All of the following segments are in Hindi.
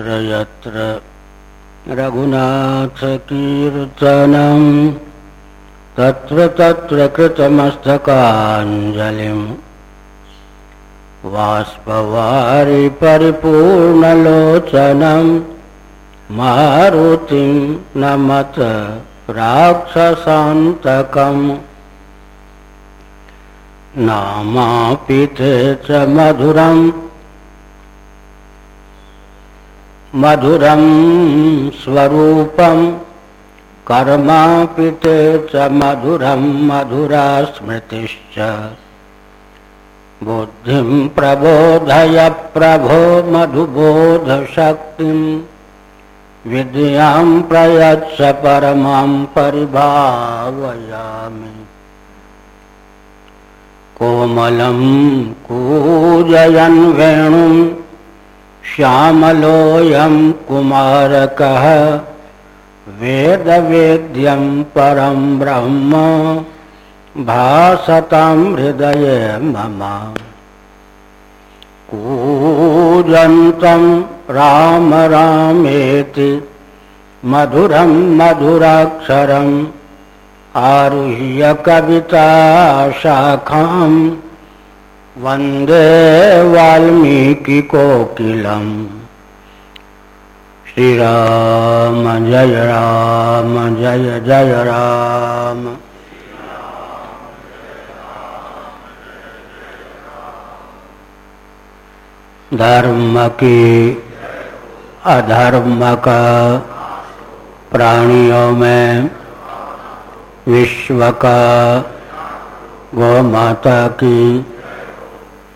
यत्र रघुनाथकीर्तनम् तत्र तत्र कृतमस्तकाञ्जलिम् वाष्पवारि परिपूर्णलोचनम् मारुतिं नमत राक्षसान्तकम् नामापिते च मधुरम् मधुरं स्वरूपं कर्मापिते च मधुरं मधुरा स्मृतिश्च। बुद्धिं प्रबोधय प्रभो मधुबोधशक्तिं, विद्यां प्रयच्छ परमां परिभावयामि। कोमलं कूजयन् वेणुम् श्यामलोऽयं कुमारकः वेदवेद्यं परं ब्रह्म भासतां हृदये मम। कूजन्तं राम रामेति मधुरं मधुराक्षरम् आरुह्य कविता शाखाम् वंदे वाल्मीकिकोकिलम् श्रीराम जय राम, जय जय राम। धर्म की अधर्म का प्राणियों में विश्व का गौ माता की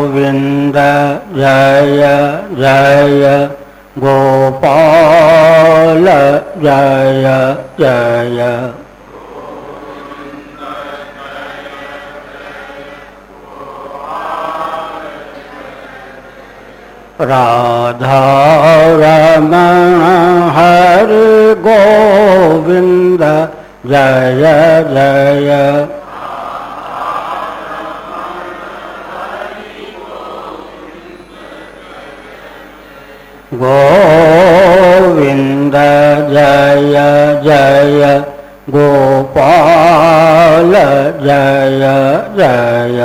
गोविंद जय जय गोपाल जय जय राधा हरि गोविंद जय जय। गोविंद जय जय गोपाल जय जय।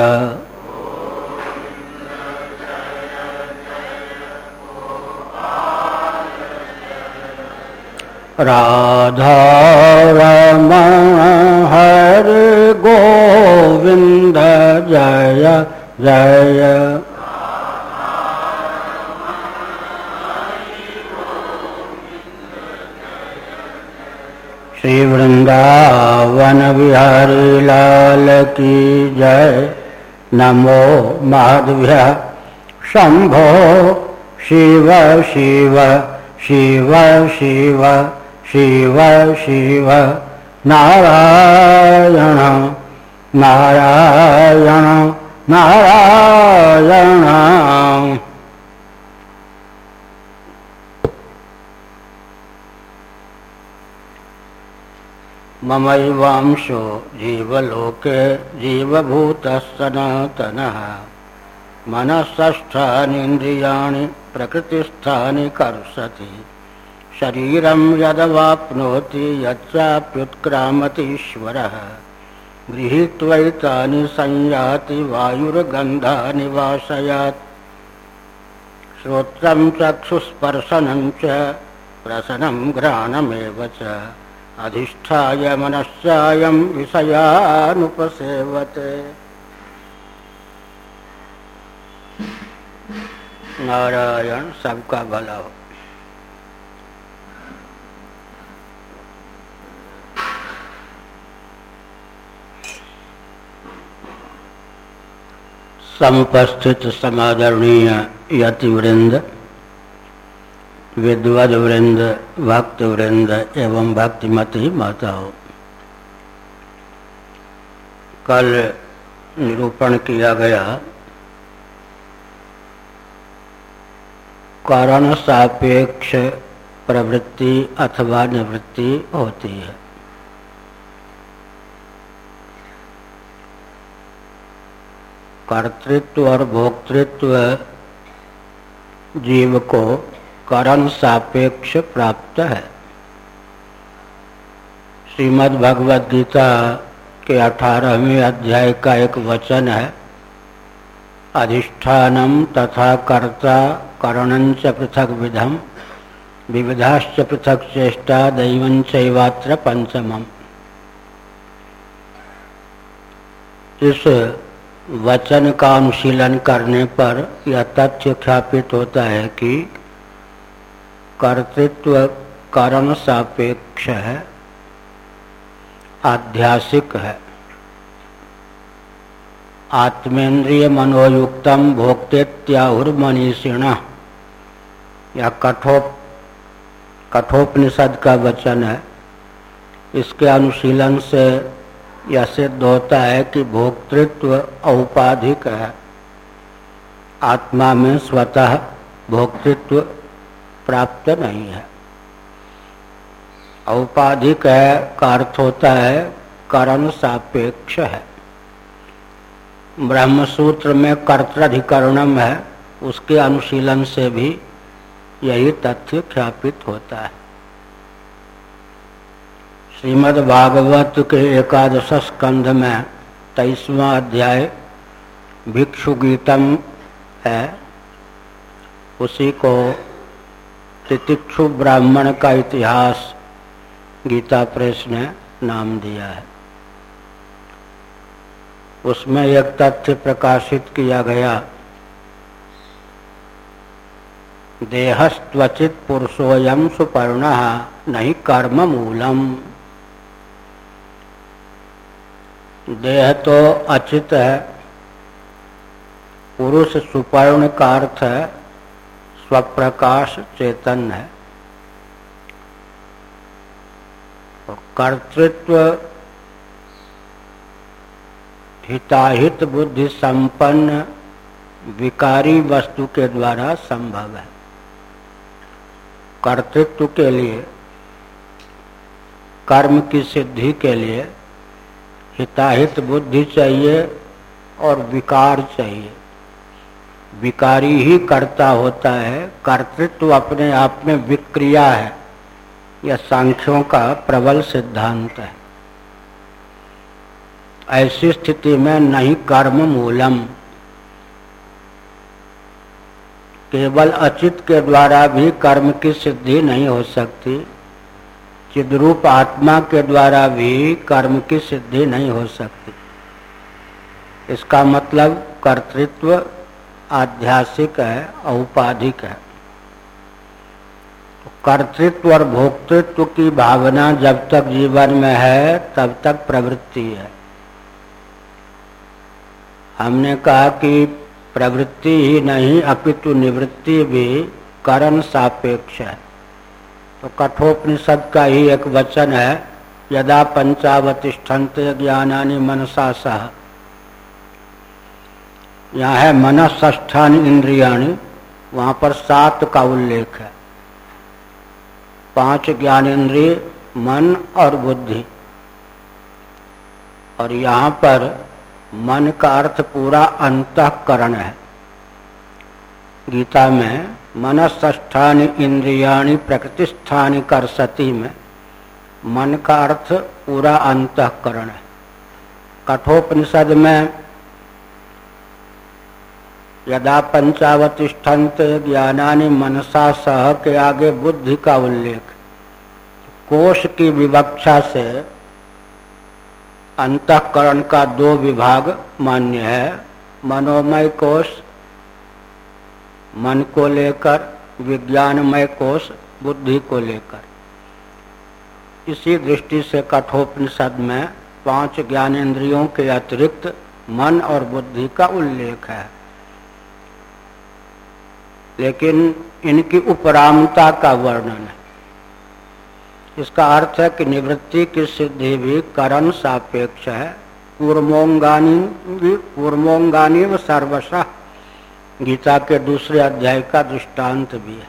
राधा रमण हरि गोविंद जय जय। श्री वृंदावन बिहारी लाल की जय नमो माधव्य शंभो शिव शिव शिव शिव शिव शिव। नारायण नारायण नारायण। ममैवांशो जीवलोके जीवभूतः सनातनः मनःष्ठानीन्द्रियाणि प्रकृतिस्थानि कर्षति। शरीरं यदवाप्नोति यच्चाप्युत्क्रामतीश्वरः। गृहीत्वैतानि संयाति वायुर्गन्धानि वाशयात्। श्रोत्रं चक्षुस्पर्शनं च रसनं घ्राणमेव च। अधिष्ठाय मनश्चायं विषयानुपसेवते। नारायण सबका भला हो। समुपस्थित समादरणीय यति वृंद विद्वद वृंद भक्त वृंद एवं भक्तिमती माताओं कल निरूपण किया गया कारण सापेक्ष प्रवृत्ति अथवा निवृत्ति होती है। कर्तृत्व और भोक्तृत्व जीव को कारण सापेक्ष प्राप्त है। श्रीमद् भगवद गीता के अठारहवें अध्याय का एक वचन है। अधिष्ठानम तथा कर्ता करणंच पृथक विधम विविधाश्च पृथक चेष्टा दैवंचवात्र पंचम इस वचन का अनुशीलन करने पर यह तथ्य ख्यापित होता है कि कर्तृत्व कारण सापेक्ष है, आध्यासिक है। आत्मेन्द्रिय मनोयुक्तम भोक्तेत्याहुर्मनीषिण। या कठोप, कठोपनिषद का वचन है। इसके अनुशीलन से यह सिद्ध होता है कि भोक्तृत्व औपाधिक है। आत्मा में स्वतः भोक्तृत्व प्राप्त नहीं है। औपाधिक है का अर्थ होता है करण सापेक्ष है। ब्रह्म सूत्र में कर्तधिकरणम है, उसके अनुशीलन से भी यही तथ्य ख्यापित होता है। श्रीमद् भागवत के एकादश स्कंध में तेईसवा अध्याय भिक्षु गीतम है, उसी को तितिक्षु ब्राह्मण का इतिहास गीता प्रेस ने नाम दिया है। उसमें एक तथ्य प्रकाशित किया गया, देहस्त्वचित पुरुषोयम सुपर्ण नहीं कर्म मूलम। देह तो अचित है, पुरुष सुपर्ण का अर्थ है स्वप्रकाश चेतन है। और कर्तृत्व हिताहित बुद्धि संपन्न विकारी वस्तु के द्वारा संभव है। कर्तृत्व के लिए, कर्म की सिद्धि के लिए हिताहित बुद्धि चाहिए और विकार चाहिए। विकारी ही कर्ता होता है, कर्तृत्व अपने आप में विक्रिया है, यह सांख्यों का प्रबल सिद्धांत है। ऐसी स्थिति में नहीं कर्म मूलम, केवल अचित के द्वारा भी कर्म की सिद्धि नहीं हो सकती, चिद्रूप आत्मा के द्वारा भी कर्म की सिद्धि नहीं हो सकती। इसका मतलब कर्तृत्व आध्यासिक है, औपाधिक है। कर्तृत्व और भोक्तृत्व की भावना जब तक जीवन में है, तब तक प्रवृत्ति है। हमने कहा कि प्रवृत्ति ही नहीं, अपितु निवृत्ति भी करण सापेक्ष है। तो कठोपनिषद का ही एक वचन है, यदा पंचावतिष्ठन्त ज्ञानानि मनसा सह। यहाँ है मन मनस्थान इंद्रियाणी, वहाँ पर सात का उल्लेख है। पाँच ज्ञानेन्द्रिय मन और बुद्धि। और यहाँ पर मन का अर्थ पूरा अंतकरण है। गीता में मनस्थान इंद्रियाणी प्रकृतिस्थानी कर सती में मन का अर्थ पूरा अंतकरण है। कठोपनिषद में यदा पंचावतिष्ठन्त ज्ञानानि मनसा सह के आगे बुद्धि का उल्लेख। कोष की विवक्षा से अंतकरण का दो विभाग मान्य है। मनोमय कोष मन को लेकर, विज्ञानमय कोष बुद्धि को लेकर। इसी दृष्टि से कठोपनिषद में पाँच ज्ञानेन्द्रियों के अतिरिक्त मन और बुद्धि का उल्लेख है। लेकिन इनकी उपरामता का वर्णन है। इसका अर्थ है कि निवृत्ति की सिद्धि भी करण सापेक्ष है। पूर्वोंगानी पूर्वोंगानी व सर्वशः। गीता के दूसरे अध्याय का दृष्टांत भी है।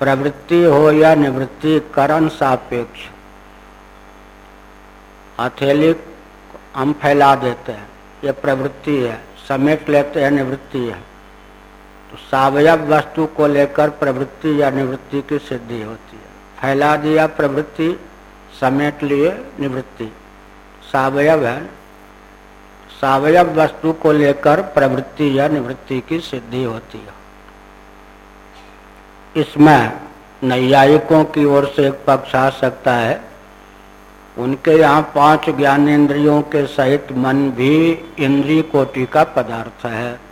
प्रवृत्ति हो या निवृत्ति करण सापेक्ष। हथेली हम फैला देते हैं। ये प्रवृत्ति है, समेट लेते हैं, निवृत्ति है। तो सावयव वस्तु को लेकर प्रवृत्ति या निवृत्ति की सिद्धि होती है। फैला दिया प्रवृत्ति, समेट लिए निवृत्ति। सावयव है। सावयव वस्तु को लेकर प्रवृत्ति या निवृत्ति की सिद्धि होती है। इसमें नैयायिकों की ओर से एक पक्ष आ सकता है। उनके यहाँ पाँच ज्ञानेन्द्रियों के सहित मन भी इंद्री कोटि का पदार्थ है।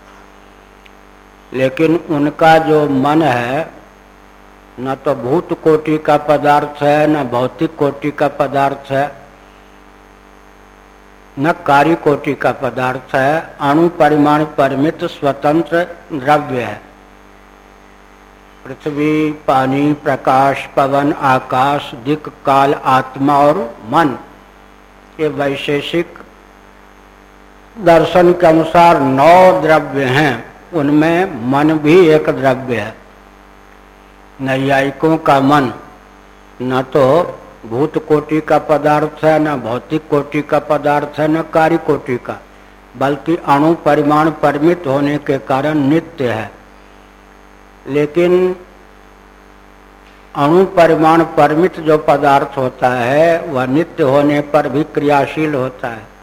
लेकिन उनका जो मन है, न तो भूत कोटि का पदार्थ है, न भौतिक कोटि का पदार्थ है, न कार्य कोटि का पदार्थ है, अणु परिमाण परिमित स्वतंत्र द्रव्य है। पृथ्वी, पानी, प्रकाश, पवन, आकाश, दिक, काल, आत्मा और मन, ये वैशेषिक दर्शन के अनुसार नौ द्रव्य हैं। उनमें मन भी एक द्रव्य है। नैयायिकों का मन न तो भूत कोटि का पदार्थ है, न भौतिक कोटि का पदार्थ है, न कार्य कोटि का, बल्कि अणु परिमाण परिमित होने के कारण नित्य है। लेकिन अणु परिमाण परिमित जो पदार्थ होता है, वह नित्य होने पर भी क्रियाशील होता है।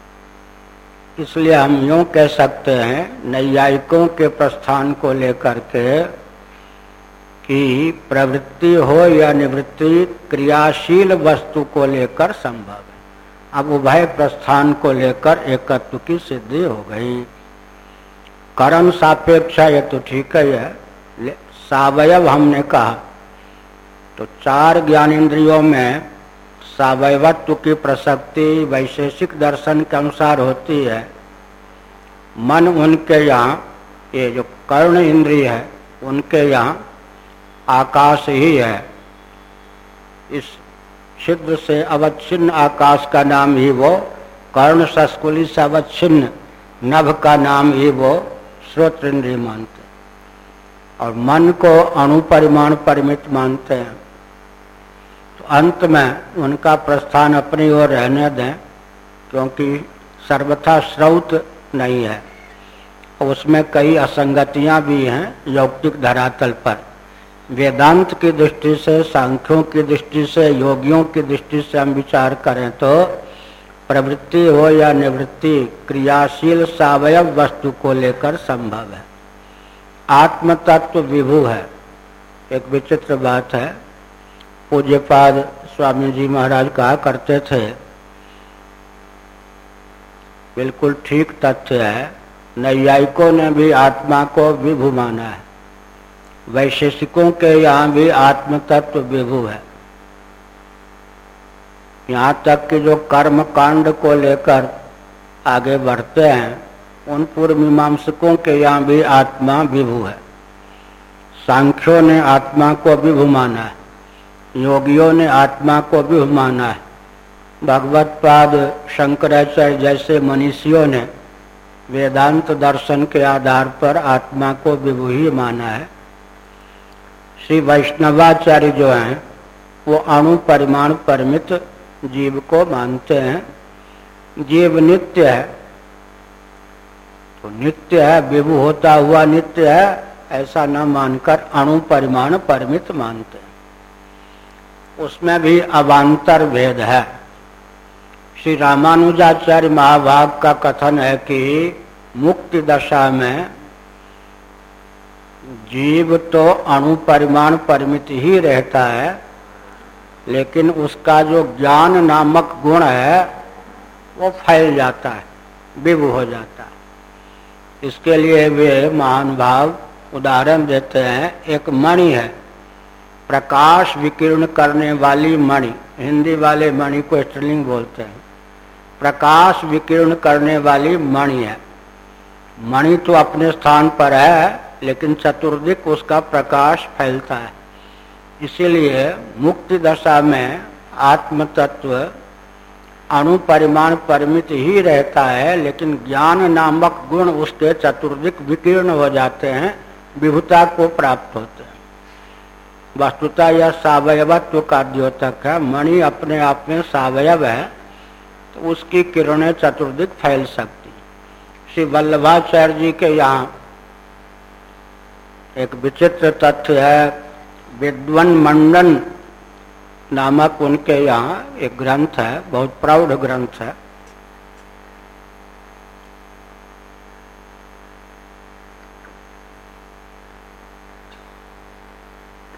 इसलिए हम यूँ कह सकते हैं, नैयायिकों के प्रस्थान को लेकर के कि प्रवृत्ति हो या निवृत्ति क्रियाशील वस्तु को लेकर संभव है। अब उभय प्रस्थान को लेकर एकत्व की सिद्धि हो गई। कर्म सापेक्षा ये तो ठीक ही है सावयव हमने कहा। तो चार ज्ञान इंद्रियों में सावयवत्व की प्रसक्ति वैशेषिक दर्शन के अनुसार होती है। मन उनके यहाँ, ये जो कर्ण इंद्रिय है, उनके यहाँ आकाश ही है। इस छिद्र से अवच्छिन्न आकाश का नाम ही वो कर्ण सस्कुली से अवच्छिन्न नभ का नाम ही वो श्रोत इंद्रिय मानते और मन को अणुपरिमाण परिमित मानते हैं। अंत में उनका प्रस्थान अपनी ओर रहने दें, क्योंकि सर्वथा श्रौत नहीं है। उसमें कई असंगतियाँ भी हैं यौक्तिक धरातल पर। वेदांत की दृष्टि से, सांख्यों की दृष्टि से, योगियों की दृष्टि से हम विचार करें तो प्रवृत्ति हो या निवृत्ति, क्रियाशील सवयव वस्तु को लेकर संभव है। आत्म तत्व विभु है। एक विचित्र बात है पूज्यपाद स्वामी जी महाराज कहा करते थे, बिल्कुल ठीक तथ्य है, नैयायिकों ने भी आत्मा को विभु माना है, वैशेषिकों के यहाँ भी आत्म तत्व विभु है। यहाँ तक कि जो कर्म कांड को लेकर आगे बढ़ते हैं, उन पूर्व मीमांसकों के यहाँ भी आत्मा विभु है। सांख्यों ने आत्मा को विभु माना है। योगियों ने आत्मा को विभु माना है। भगवत पाद शंकराचार्य जैसे मनीषियों ने वेदांत दर्शन के आधार पर आत्मा को विभु ही माना है। श्री वैष्णवाचार्य जो हैं, वो अणु परिमाण परिमित जीव को मानते हैं। जीव नित्य है तो नित्य है, विभु होता हुआ नित्य है, ऐसा न मानकर अणु परिमाण परिमित मानते उसमें भी अवान्तर भेद है। श्री रामानुजाचार्य महाभाग का कथन है कि मुक्ति दशा में जीव तो अणु परिमाण परिमित ही रहता है, लेकिन उसका जो ज्ञान नामक गुण है, वो फैल जाता है, विभु हो जाता है। इसके लिए वे महान भाव उदाहरण देते हैं। एक मणि है प्रकाश विकीर्ण करने वाली मणि, हिंदी वाले मणि को स्टलिंग बोलते हैं। प्रकाश विकीर्ण करने वाली मणि है। मणि तो अपने स्थान पर है, लेकिन चतुर्दिक उसका प्रकाश फैलता है। इसीलिए मुक्ति दशा में आत्म तत्व अणु परिमाण परिमित ही रहता है, लेकिन ज्ञान नामक गुण उसके चतुर्दिक विकीर्ण हो जाते हैं, विभुता को प्राप्त होते हैं। वस्तुता यह सवयवत्व का द्योतक है। मणि अपने आप में सवयव है तो उसकी किरणें चतुर्दिक फैल सकती। श्री वल्लभाचार्य जी के यहाँ एक विचित्र तथ्य है, विद्वन मंडन नामक उनके यहाँ एक ग्रंथ है, बहुत प्रौढ़ ग्रंथ है।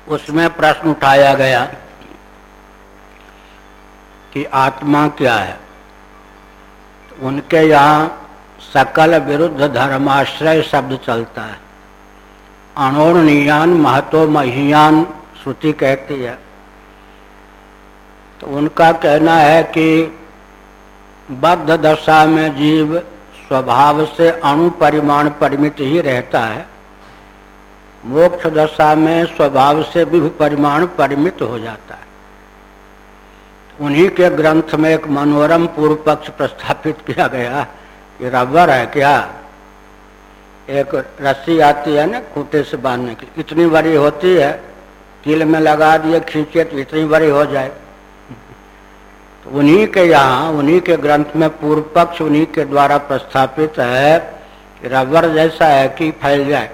उसमें प्रश्न उठाया गया कि आत्मा क्या है? उनके यहाँ सकल विरुद्ध धर्माश्रय शब्द चलता है। अणोरणीयान महतो महियान श्रुति कहती है। तो उनका कहना है कि बद्ध दशा में जीव स्वभाव से अणु परिमाण परिमित ही रहता है। मोक्ष दशा में स्वभाव से विभु परिमाण परिमित हो जाता है। उन्हीं के ग्रंथ में एक मनोरम पूर्व पक्ष प्रस्थापित किया गया ये रबर है क्या? एक रस्सी आती है ना खूटे से बांधने की इतनी बड़ी होती है कील में लगा दिए, खींचे तो इतनी बड़ी हो जाए। तो उन्हीं के यहाँ, उन्हीं के ग्रंथ में पूर्व पक्ष उन्हीं के द्वारा प्रस्थापित है रबर जैसा है कि फैल जाए।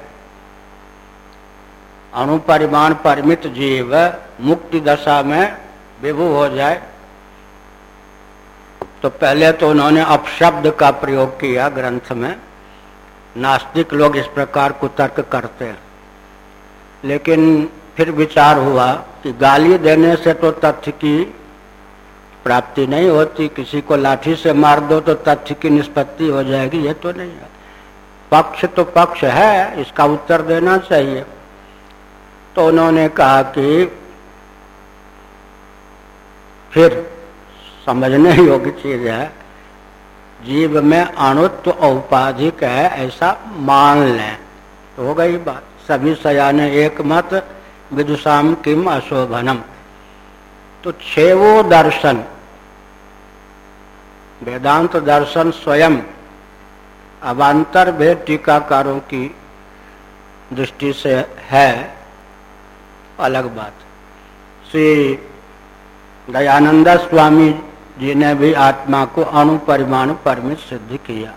अणु परिमाण परिमित जीव मुक्ति दशा में विभु हो जाए। तो पहले तो उन्होंने अपशब्द का प्रयोग किया ग्रंथ में। नास्तिक लोग इस प्रकार को तर्क करते हैं। लेकिन फिर विचार हुआ कि गाली देने से तो तथ्य की प्राप्ति नहीं होती। किसी को लाठी से मार दो तो तथ्य की निष्पत्ति हो जाएगी, ये तो नहीं है। पक्ष तो पक्ष है, इसका उत्तर देना चाहिए। तो उन्होंने कहा कि फिर समझने योग्य चीज़ है, जीव में अणुत्व औपाधिक है ऐसा मान लें। तो हो गई बात। सभी सयाने एक मत, विदुषाम किम अशोभनम। तो छेवो दर्शन, वेदांत दर्शन स्वयं अवान्तर भेद टीकाकारों की दृष्टि से है। अलग बात। श्री दयानंद स्वामी जी ने भी आत्मा को अणु परिमाण परमित सिद्ध किया।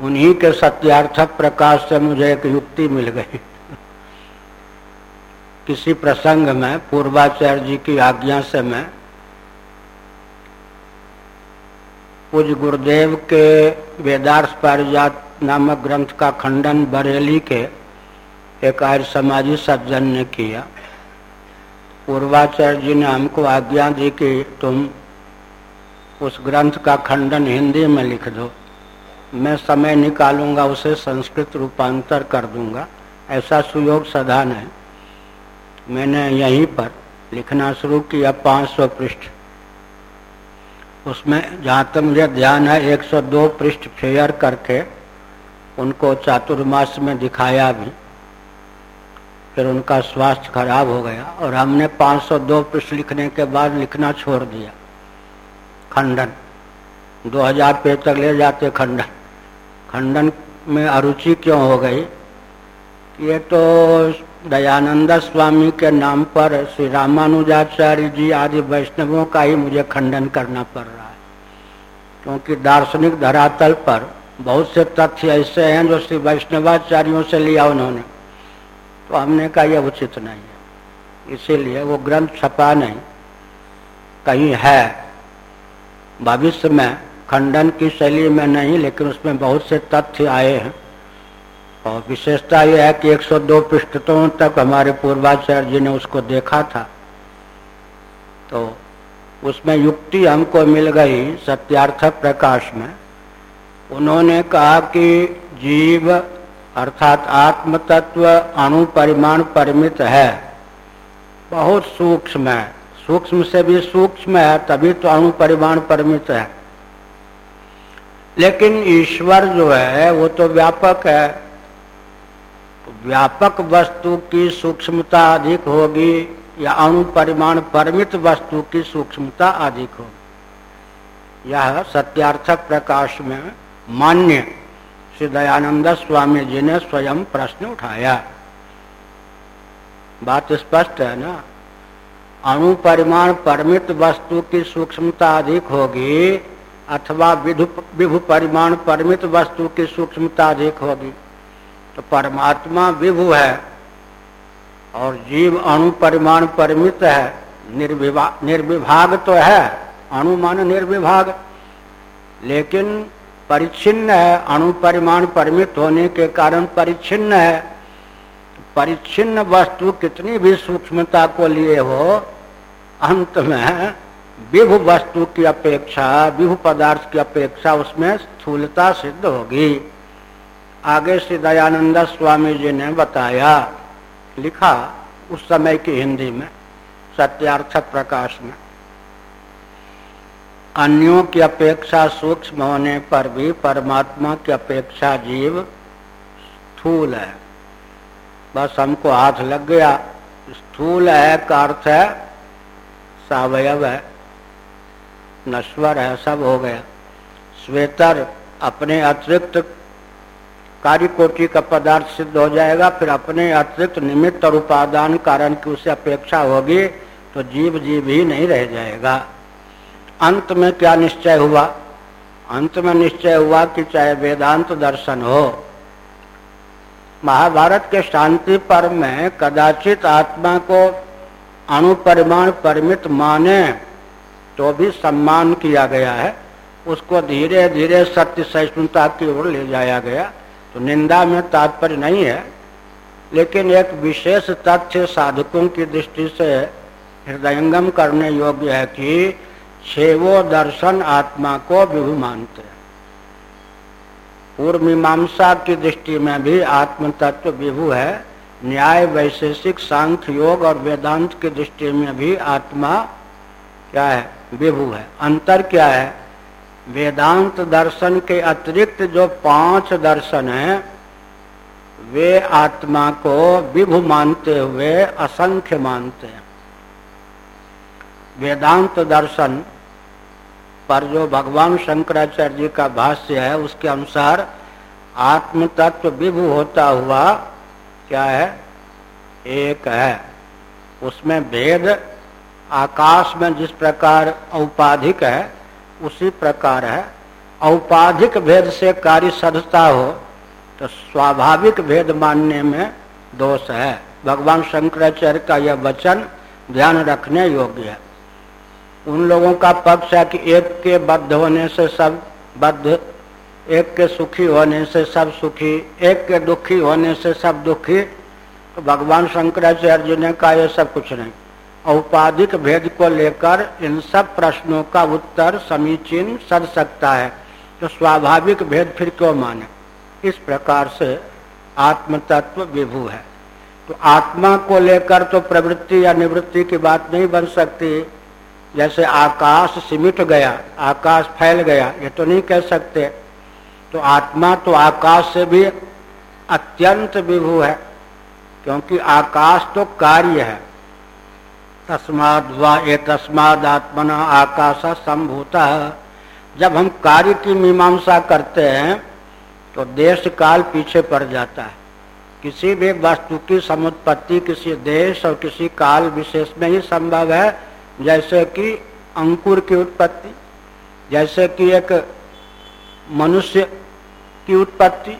उन्हीं के सत्यार्थक प्रकाश से मुझे एक युक्ति मिल गई। किसी प्रसंग में पूर्वाचार्य जी की आज्ञा से मैं पूज गुरुदेव के वेदार्थ पारिजात नामक ग्रंथ का खंडन बरेली के एक आर्य समाजी सज्जन ने किया। पूर्वाचार्य जी ने हमको आज्ञा दी कि तुम उस ग्रंथ का खंडन हिंदी में लिख दो। मैं समय निकालूँगा, उसे संस्कृत रूपांतर कर दूँगा। ऐसा सुयोग सदान है। मैंने यहीं पर लिखना शुरू किया 500 पृष्ठ। उसमें जहाँ तक मुझे ध्यान है 102 पृष्ठ फेयर करके उनको चातुर्मास में दिखाया भी। फिर उनका स्वास्थ्य खराब हो गया और हमने 502 पृष्ठ लिखने के बाद लिखना छोड़ दिया। खंडन। 2000 पेज तक ले जाते खंडन। खंडन में अरुचि क्यों हो गई? ये तो दयानंद स्वामी के नाम पर श्री रामानुजाचार्य जी आदि वैष्णवों का ही मुझे खंडन करना पड़ रहा है। क्योंकि दार्शनिक धरातल पर बहुत से तथ्य ऐसे हैं जो श्री वैष्णवाचार्यों से लिया उन्होंने। तो हमने कहा, यह उचित नहीं है। इसीलिए वो ग्रंथ छपा नहीं। कहीं है। भविष्य में खंडन की शैली में नहीं, लेकिन उसमें बहुत से तथ्य आए हैं। और विशेषता यह है कि 102 पृष्ठों तक हमारे पूर्वाचार्य जी ने उसको देखा था। तो उसमें युक्ति हमको मिल गई सत्यार्थक प्रकाश में। उन्होंने कहा कि जीव अर्थात आत्म तत्व अणु परिमाण परिमित है। बहुत सूक्ष्म है। सूक्ष्म से भी सूक्ष्म है, तभी तो अणु परिमाण परिमित है। लेकिन ईश्वर जो है, वो तो व्यापक है। व्यापक वस्तु की सूक्ष्मता अधिक होगी या अणु परिमाण परिमित वस्तु की सूक्ष्मता अधिक होगी। यह सत्यार्थक प्रकाश में मान्य श्री दयानंद स्वामी जी ने स्वयं प्रश्न उठाया। बात स्पष्ट है ना? अणु परिमाण परमित वस्तु की सूक्ष्मता अधिक होगी अथवा विभु परिमाण परमित वस्तु की सूक्ष्मता अधिक होगी। तो परमात्मा विभु है और जीव अणु परिमाण परिमित है। निर्विभाग निर्विभाग तो है। अणु मान निर्विभाग। लेकिन परिच्छिन्न है, अणु परिमाण परिमित होने के कारण परिच्छिन्न है। परिच्छिन्न वस्तु कितनी भी सूक्ष्मता को लिए हो, अंत में विभु वस्तु की अपेक्षा, विभु पदार्थ की अपेक्षा उसमें स्थूलता सिद्ध होगी। आगे श्री दयानंद स्वामी जी ने बताया, लिखा उस समय की हिंदी में सत्यार्थक प्रकाश में। अन्यों की अपेक्षा सूक्ष्म होने पर भी परमात्मा की अपेक्षा जीव स्थूल है। बस हमको हाथ लग गया। स्थूल है का अर्थ है सवयव है। नश्वर है, सब हो गया। श्वेतर अपने अतिरिक्त कार्य कोटि का पदार्थ सिद्ध हो जाएगा, फिर अपने अतिरिक्त निमित्त और उपादान कारण की उसे अपेक्षा होगी तो जीव जीव ही नहीं रह जाएगा। अंत में क्या निश्चय हुआ? अंत में निश्चय हुआ कि चाहे वेदांत दर्शन हो। महाभारत के शांति पर्व में कदाचित आत्मा को अणु परिमाण परिमित माने तो भी सम्मान किया गया है। उसको धीरे धीरे सत्य सहिष्णुता की ओर ले जाया गया। तो निंदा में तात्पर्य नहीं है। लेकिन एक विशेष तथ्य साधकों की दृष्टि से हृदयंगम करने योग्य है कि छेवो दर्शन आत्मा को विभु मानते हैं। पूर्व मीमांसा की दृष्टि में भी आत्म तत्व विभु है। न्याय, वैशेषिक, सांख्य योग और वेदांत की दृष्टि में भी आत्मा क्या है? विभु है। अंतर क्या है? वेदांत दर्शन के अतिरिक्त जो पाँच दर्शन हैं, वे आत्मा को विभु मानते हुए असंख्य मानते हैं। वेदांत दर्शन पर जो भगवान शंकराचार्य जी का भाष्य है, उसके अनुसार आत्म तत्व विभु होता हुआ क्या है? एक है। उसमें भेद आकाश में जिस प्रकार औपाधिक है, उसी प्रकार है। औपाधिक भेद से कार्य सधता हो तो स्वाभाविक भेद मानने में दोष है। भगवान शंकराचार्य का यह वचन ध्यान रखने योग्य है। उन लोगों का पक्ष है कि एक के बद्ध होने से सब बद्ध, एक के सुखी होने से सब सुखी, एक के दुखी होने से सब दुखी। तो भगवान शंकराचार्य जी ने कहा यह सब कुछ नहीं। औपाधिक भेद को लेकर इन सब प्रश्नों का उत्तर समीचीन सद सकता है तो स्वाभाविक भेद फिर क्यों माने? इस प्रकार से आत्म तत्व विभु है। तो आत्मा को लेकर तो प्रवृत्ति या निवृत्ति की बात नहीं बन सकती। जैसे आकाश सिमिट गया, आकाश फैल गया, ये तो नहीं कह सकते। तो आत्मा तो आकाश से भी अत्यंत विभु है, क्योंकि आकाश तो कार्य है। तस्माद व तस्माद आत्मना आकाश संभूता। जब हम कार्य की मीमांसा करते हैं तो देश काल पीछे पड़ जाता है। किसी भी वस्तु की समुत्पत्ति किसी देश और किसी काल विशेष में ही संभव है। जैसे कि अंकुर की उत्पत्ति, जैसे कि एक मनुष्य की उत्पत्ति,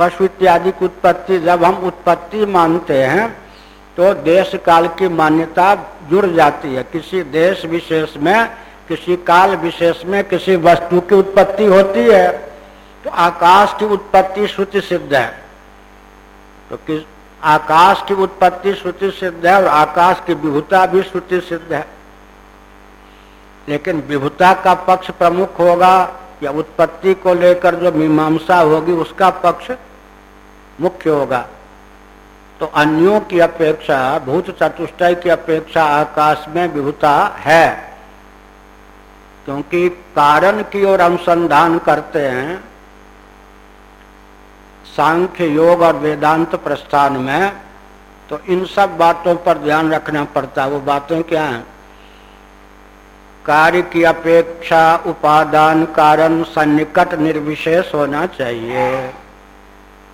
पशु इत्यादि की उत्पत्ति, जब हम उत्पत्ति मानते हैं तो देश काल की मान्यता जुड़ जाती है। किसी देश विशेष में, किसी काल विशेष में किसी वस्तु की उत्पत्ति होती है तो आकाश की उत्पत्ति श्रुति सिद्ध है। तो किस आकाश की उत्पत्ति श्रुति सिद्ध है और आकाश की विभुता भी श्रुति सिद्ध है। लेकिन विभुता का पक्ष प्रमुख होगा या उत्पत्ति को लेकर जो मीमांसा होगी उसका पक्ष मुख्य होगा। तो अन्यों की अपेक्षा, भूत चतुष्टय की अपेक्षा आकाश में विभुता है। क्योंकि कारण की ओर अनुसंधान करते हैं सांख्य योग और वेदांत प्रस्थान में तो इन सब बातों पर ध्यान रखना पड़ता है। वो बातें क्या हैं? कार्य की अपेक्षा उपादान कारण सन्निकट निर्विशेष होना चाहिए।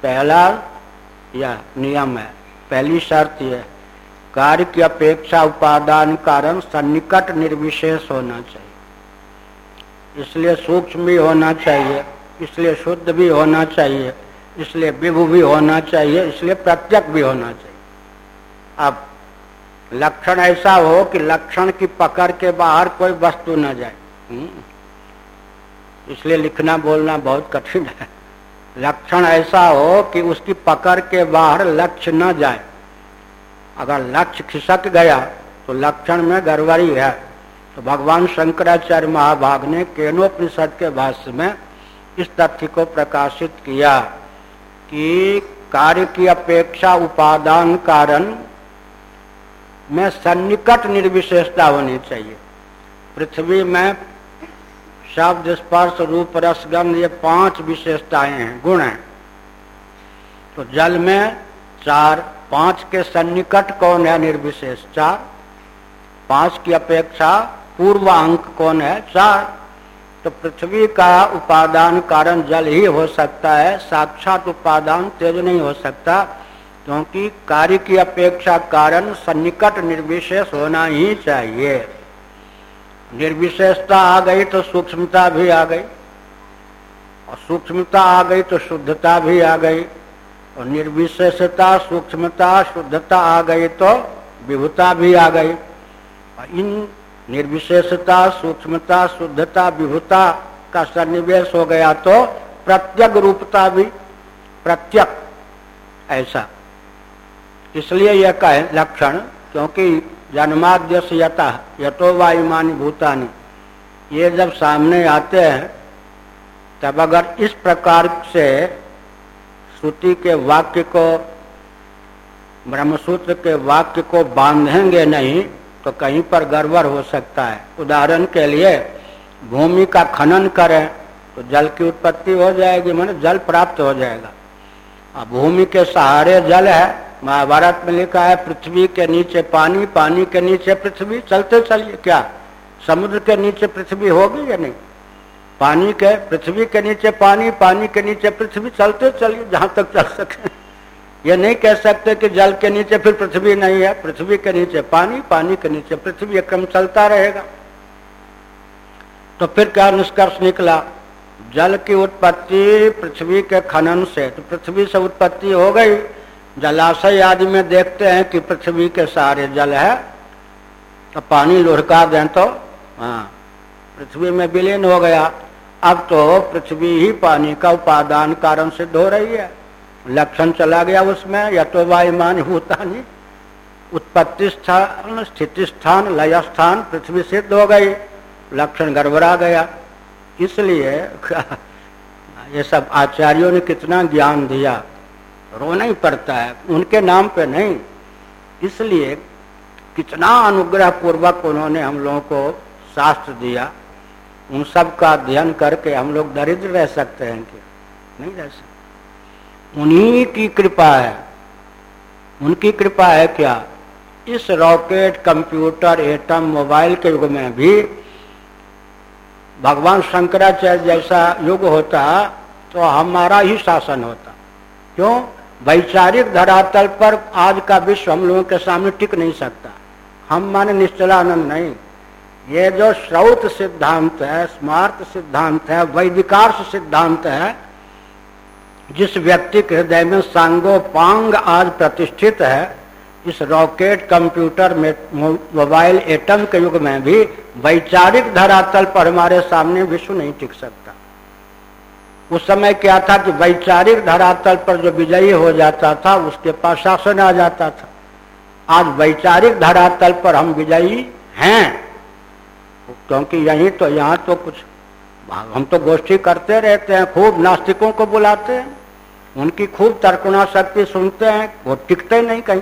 पहला या नियम है, पहली शर्त यह कार्य की अपेक्षा उपादान कारण सन्निकट निर्विशेष होना चाहिए। इसलिए सूक्ष्म भी होना चाहिए, इसलिए शुद्ध भी होना चाहिए। इसलिए विभु भी होना चाहिए, इसलिए प्रत्यक भी होना चाहिए। अब लक्षण ऐसा हो कि लक्षण की पकड़ के बाहर कोई वस्तु न जाए। हम्म। इसलिए लिखना बोलना बहुत कठिन है। लक्षण ऐसा हो कि उसकी पकड़ के बाहर लक्ष्य न जाए। अगर लक्ष्य खिसक गया तो लक्षण में गड़बड़ी है। तो भगवान शंकराचार्य महाभाग ने केनोपनिषद के भाष्य में इस तथ्य को प्रकाशित किया। कि कार्य की अपेक्षा उपादान कारण में सन्निकट निर्विशेषता होनी चाहिए। पृथ्वी में शब्द, स्पर्श, रूप रसगंध ये पाँच विशेषताएँ हैं, गुण हैं। तो जल में चार, पाँच के सन्निकट कौन है निर्विशेष चार पाँच की अपेक्षा पूर्व अंक कौन है? चार। तो पृथ्वी का उपादान कारण जल ही हो सकता है, साक्षात उपादान तेज नहीं हो सकता, क्योंकि कार्य की अपेक्षा कारण सन्निकट निर्विशेष होना ही चाहिए। निर्विशेषता आ गई तो सूक्ष्मता भी आ गई, और सूक्ष्मता आ गई तो शुद्धता भी आ गई, और निर्विशेषता, सूक्ष्मता, शुद्धता आ गई तो विभुता भी आ गई। इन निर्विशेषता, सूक्ष्मता, शुद्धता, विभुता का सन्निवेश हो गया तो प्रत्यक रूपता भी प्रत्यक ऐसा। इसलिए यह कहे लक्षण, क्योंकि जन्माद्य यथा यथो वायुमानी भूतानी। ये जब सामने आते हैं, तब अगर इस प्रकार से श्रुति के वाक्य को, ब्रह्मसूत्र के वाक्य को बांधेंगे नहीं तो कहीं पर गड़बड़ हो सकता है। उदाहरण के लिए, भूमि का खनन करें तो जल की उत्पत्ति हो जाएगी, मैंने जल प्राप्त हो जाएगा। अब भूमि के सहारे जल है, महाभारत में लिखा है, पृथ्वी के नीचे पानी पानी के नीचे पृथ्वी, चलते चलिए क्या? समुद्र के नीचे पृथ्वी होगी या नहीं? पानी के, पृथ्वी के नीचे पानी पानी के नीचे पृथ्वी, चलते चलिए, जहाँ तक चल सके। ये नहीं कह सकते कि जल के नीचे फिर पृथ्वी नहीं है, पृथ्वी के नीचे पानी पानी के नीचे पृथ्वी क्रम चलता रहेगा। तो फिर क्या निष्कर्ष निकला? जल की उत्पत्ति पृथ्वी के खनन से तो पृथ्वी से उत्पत्ति हो गई। जलाशय आदि में देखते हैं कि पृथ्वी के सारे जल है। तो पानी लुढ़का दें तो हाँ पृथ्वी में विलीन हो गया। अब तो पृथ्वी ही पानी का उपादान कारण सिद्ध हो रही है। लक्षण चला गया उसमें, या तो वायुमान भूतानी उत्पत्ति स्थान, स्थिति स्थान, लय स्थान, पृथ्वी सिद्ध हो गई लक्षण गड़बड़ा गया। इसलिए ये सब आचार्यों ने कितना ज्ञान दिया। रोना ही पड़ता है, उनके नाम पे नहीं। इसलिए कितना अनुग्रह पूर्वक उन्होंने हम लोगों को शास्त्र दिया। उन सब का अध्ययन करके हम लोग दरिद्र रह सकते हैं कि नहीं रह सकते। उन्हीं की कृपा है। उनकी कृपा है क्या? इस रॉकेट, कंप्यूटर, एटम, मोबाइल के युग में भी भगवान शंकराचार्य जैसा युग होता तो हमारा ही शासन होता। क्यों? वैचारिक धरातल पर आज का विश्व हम लोगों के सामने टिक नहीं सकता। हम माने निश्चलानंद नहीं। ये जो श्रौत सिद्धांत है, स्मार्त सिद्धांत है वैदिकार्श सिद्धांत है जिस व्यक्ति के हृदय में सांगोपांग आज प्रतिष्ठित है, इस रॉकेट, कंप्यूटर में मोबाइल एटम के युग में भी वैचारिक धरातल पर हमारे सामने विश्व नहीं टिक सकता। उस समय क्या था कि वैचारिक धरातल पर जो विजयी हो जाता था, उसके पास शासन आ जाता था। आज वैचारिक धरातल पर हम विजयी हैं, क्योंकि यही तो यहाँ तो कुछ हम तो गोष्ठी करते रहते हैं, खूब नास्तिकों को बुलाते हैं। उनकी खूब तर्कणा शक्ति सुनते हैं, वो टिकते नहीं कहीं,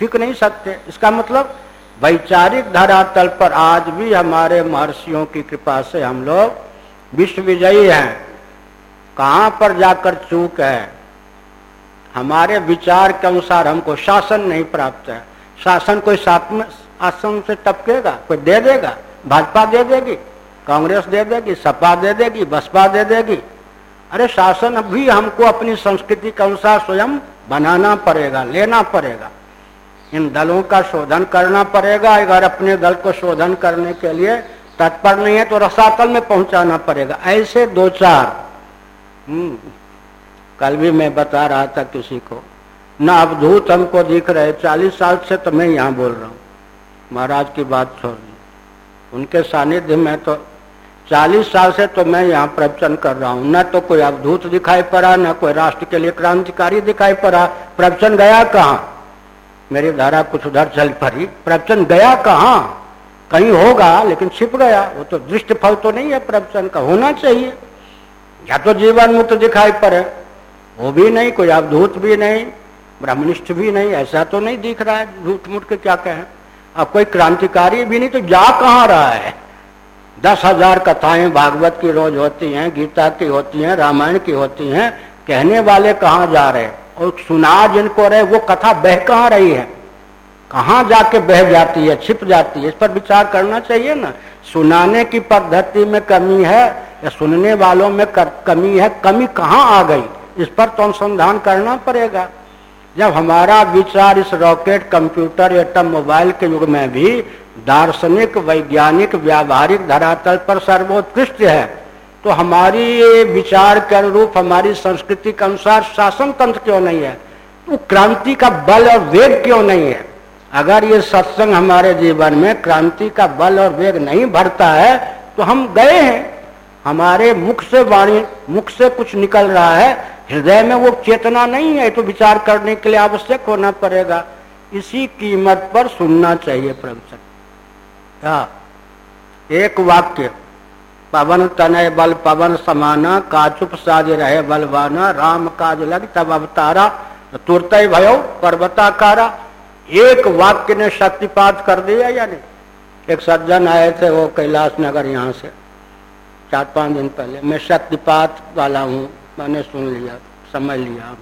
टिक नहीं सकते। इसका मतलब वैचारिक धरातल पर आज भी हमारे महर्षियों की कृपा से हम लोग विश्व विजयी हैं। कहाँ पर जाकर चूक है? हमारे विचार के अनुसार हमको शासन नहीं प्राप्त है। शासन कोई आसन से टपकेगा, कोई दे देगा, भाजपा दे देगी। कांग्रेस दे देगी सपा दे देगी बसपा दे देगी। अरे शासन भी हमको अपनी संस्कृति के अनुसार स्वयं बनाना पड़ेगा लेना पड़ेगा। इन दलों का शोधन करना पड़ेगा अगर अपने दल को शोधन करने के लिए तत्पर नहीं है तो रसातल में पहुंचाना पड़ेगा। ऐसे दो चार। हम्म, कल भी मैं बता रहा था किसी को। न अवधूत हमको दिख रहे चालीस साल से तो मैं यहाँ बोल रहा हूँ। महाराज की बात छोड़ दी। उनके सानिध्य में तो चालीस साल से तो मैं यहाँ प्रवचन कर रहा हूँ। न तो कोई अवधूत दिखाई पड़ा, न कोई राष्ट्र के लिए क्रांतिकारी दिखाई पड़ा। प्रवचन गया कहाँ? मेरी धारा कुछ उधर चल पड़ी। प्रवचन गया कहाँ? कहीं होगा, लेकिन छिप गया। वो तो दृष्ट फल तो नहीं है प्रवचन का, होना चाहिए। या तो जीवन मुक्त दिखाई पड़े। वो भी नहीं, कोई अवधूत भी नहीं, ब्रह्मनिष्ठ भी नहीं, ऐसा तो नहीं दिख रहा है। झूठ मूठ के क्या कहें? अब कोई क्रांतिकारी भी नहीं तो जा कहाँ रहा है? दस हज़ार कथाएँ भागवत की रोज होती हैं गीता की होती हैं रामायण की होती हैं कहने वाले कहाँ जा रहे और सुना जिनको रहे वो कथा बह कहाँ रही है? कहाँ जाके बह जाती है छिप जाती है? इस पर विचार करना चाहिए ना। सुनाने की पद्धति में कमी है या सुनने वालों में कर, कमी है कमी कहाँ आ गई? इस पर तो अनुसंधान करना पड़ेगा। जब हमारा विचार इस रॉकेट कंप्यूटर एटम मोबाइल के युग में भी दार्शनिक, वैज्ञानिक, व्यावहारिक धरातल पर सर्वोत्कृष्ट है। तो हमारी विचार के अनुरूप, हमारी संस्कृति के अनुसार शासन तंत्र क्यों नहीं है? तो क्रांति का बल और वेग क्यों नहीं है? अगर ये सत्संग हमारे जीवन में क्रांति का बल और वेग नहीं भरता है तो हम गए हैं। हमारे मुख से वाणी, मुख से कुछ निकल रहा है। हृदय में वो चेतना नहीं है तो विचार करने के लिए आवश्यक होना पड़ेगा। इसी कीमत पर सुनना चाहिए प्रवचन एक वाक्य, पवन तनय बल पवन समाना काचुप साज रहे बलवाना राम काज लग तब अवतारा, तुरत भयो पर्वताकारा। एक वाक्य ने शक्तिपात कर दिया या नहीं? एक सज्जन आए थे वो कैलाश नगर यहाँ से, चार पाँच दिन पहले। मैं शक्तिपात वाला हूँ, मैंने सुन लिया, समझ लिया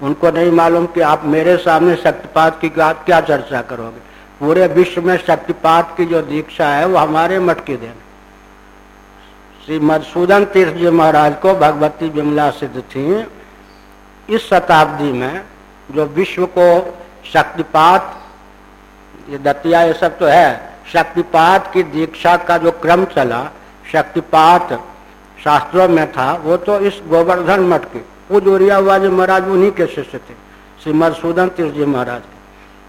उनको नहीं मालूम कि आप मेरे सामने शक्तिपात की क्या चर्चा करोगे। पूरे विश्व में शक्तिपात की जो दीक्षा है, वो हमारे मठ की देन। श्री मधुसूदन तीर्थ जी महाराज को भगवती विमला सिद्ध थी। इस शताब्दी में जो विश्व को शक्तिपात, ये दतिया, ये सब तो है, शक्तिपात की दीक्षा का जो क्रम चला, शक्तिपात शास्त्रों में था, वो तो इस गोवर्धन मठ के पूजोरिया महाराज उन्हीं के शिष्य थे श्री मधुसूदन तीर्थ जी महाराज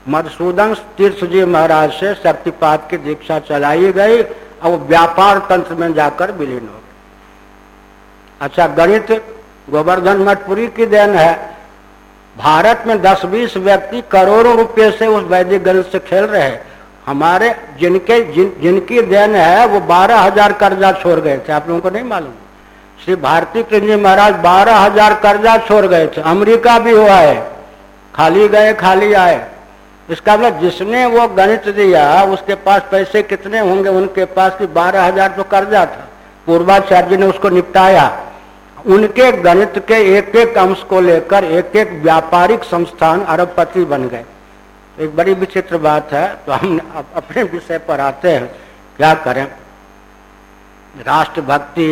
मधुसूदन तीर्थ जी महाराज से शक्तिपात की दीक्षा चलाई गई और व्यापार तंत्र में जाकर विलीन हो गए। अच्छा गणित गोवर्धन मठपुरी की देन है। भारत में 10-20 व्यक्ति करोड़ों रुपए से उस वैदिक गणित से खेल रहे हमारे जिनके जिन, जिनकी देन है वो बारह हज़ार कर्जा छोड़ गए थे। आप लोगों को नहीं मालूम? श्री भारती कृष्ण जी महाराज बारह हज़ार कर्जा छोड़ गए थे। अमेरिका भी हुआ है। खाली गए खाली आए। इसका मतलब जिसने वो गणित दिया, उसके पास पैसे कितने होंगे, उनके पास भी बारह हज़ार तो कर्जा था। पूर्वाचार्य ने उसको निपटाया। उनके गणित के एक एक अंश को लेकर एक एक व्यापारिक संस्थान अरबपति बन गए। एक बड़ी विचित्र बात है तो हम अपने विषय पर आते हैं। क्या करें? राष्ट्रभक्ति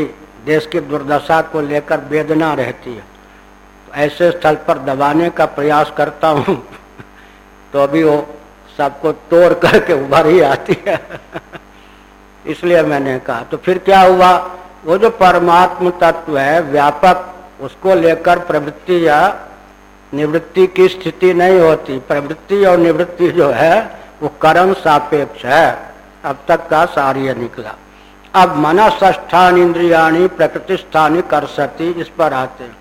देश की दुर्दशा को लेकर वेदना रहती है। ऐसे स्थल पर दबाने का प्रयास करता हूँ। तो अभी वो सबको तोड़ करके उभर ही आती है। इसलिए मैंने कहा तो फिर क्या हुआ? वो जो परमात्म तत्व है, व्यापक, उसको लेकर प्रवृत्ति या निवृत्ति की स्थिति नहीं होती। प्रवृत्ति और निवृत्ति जो है, वो कर्म सापेक्ष है। अब तक का सार्य निकला। अब मन ष्ठान इंद्रियाणी प्रकृति स्थानी कर सती इस पर आते हैं।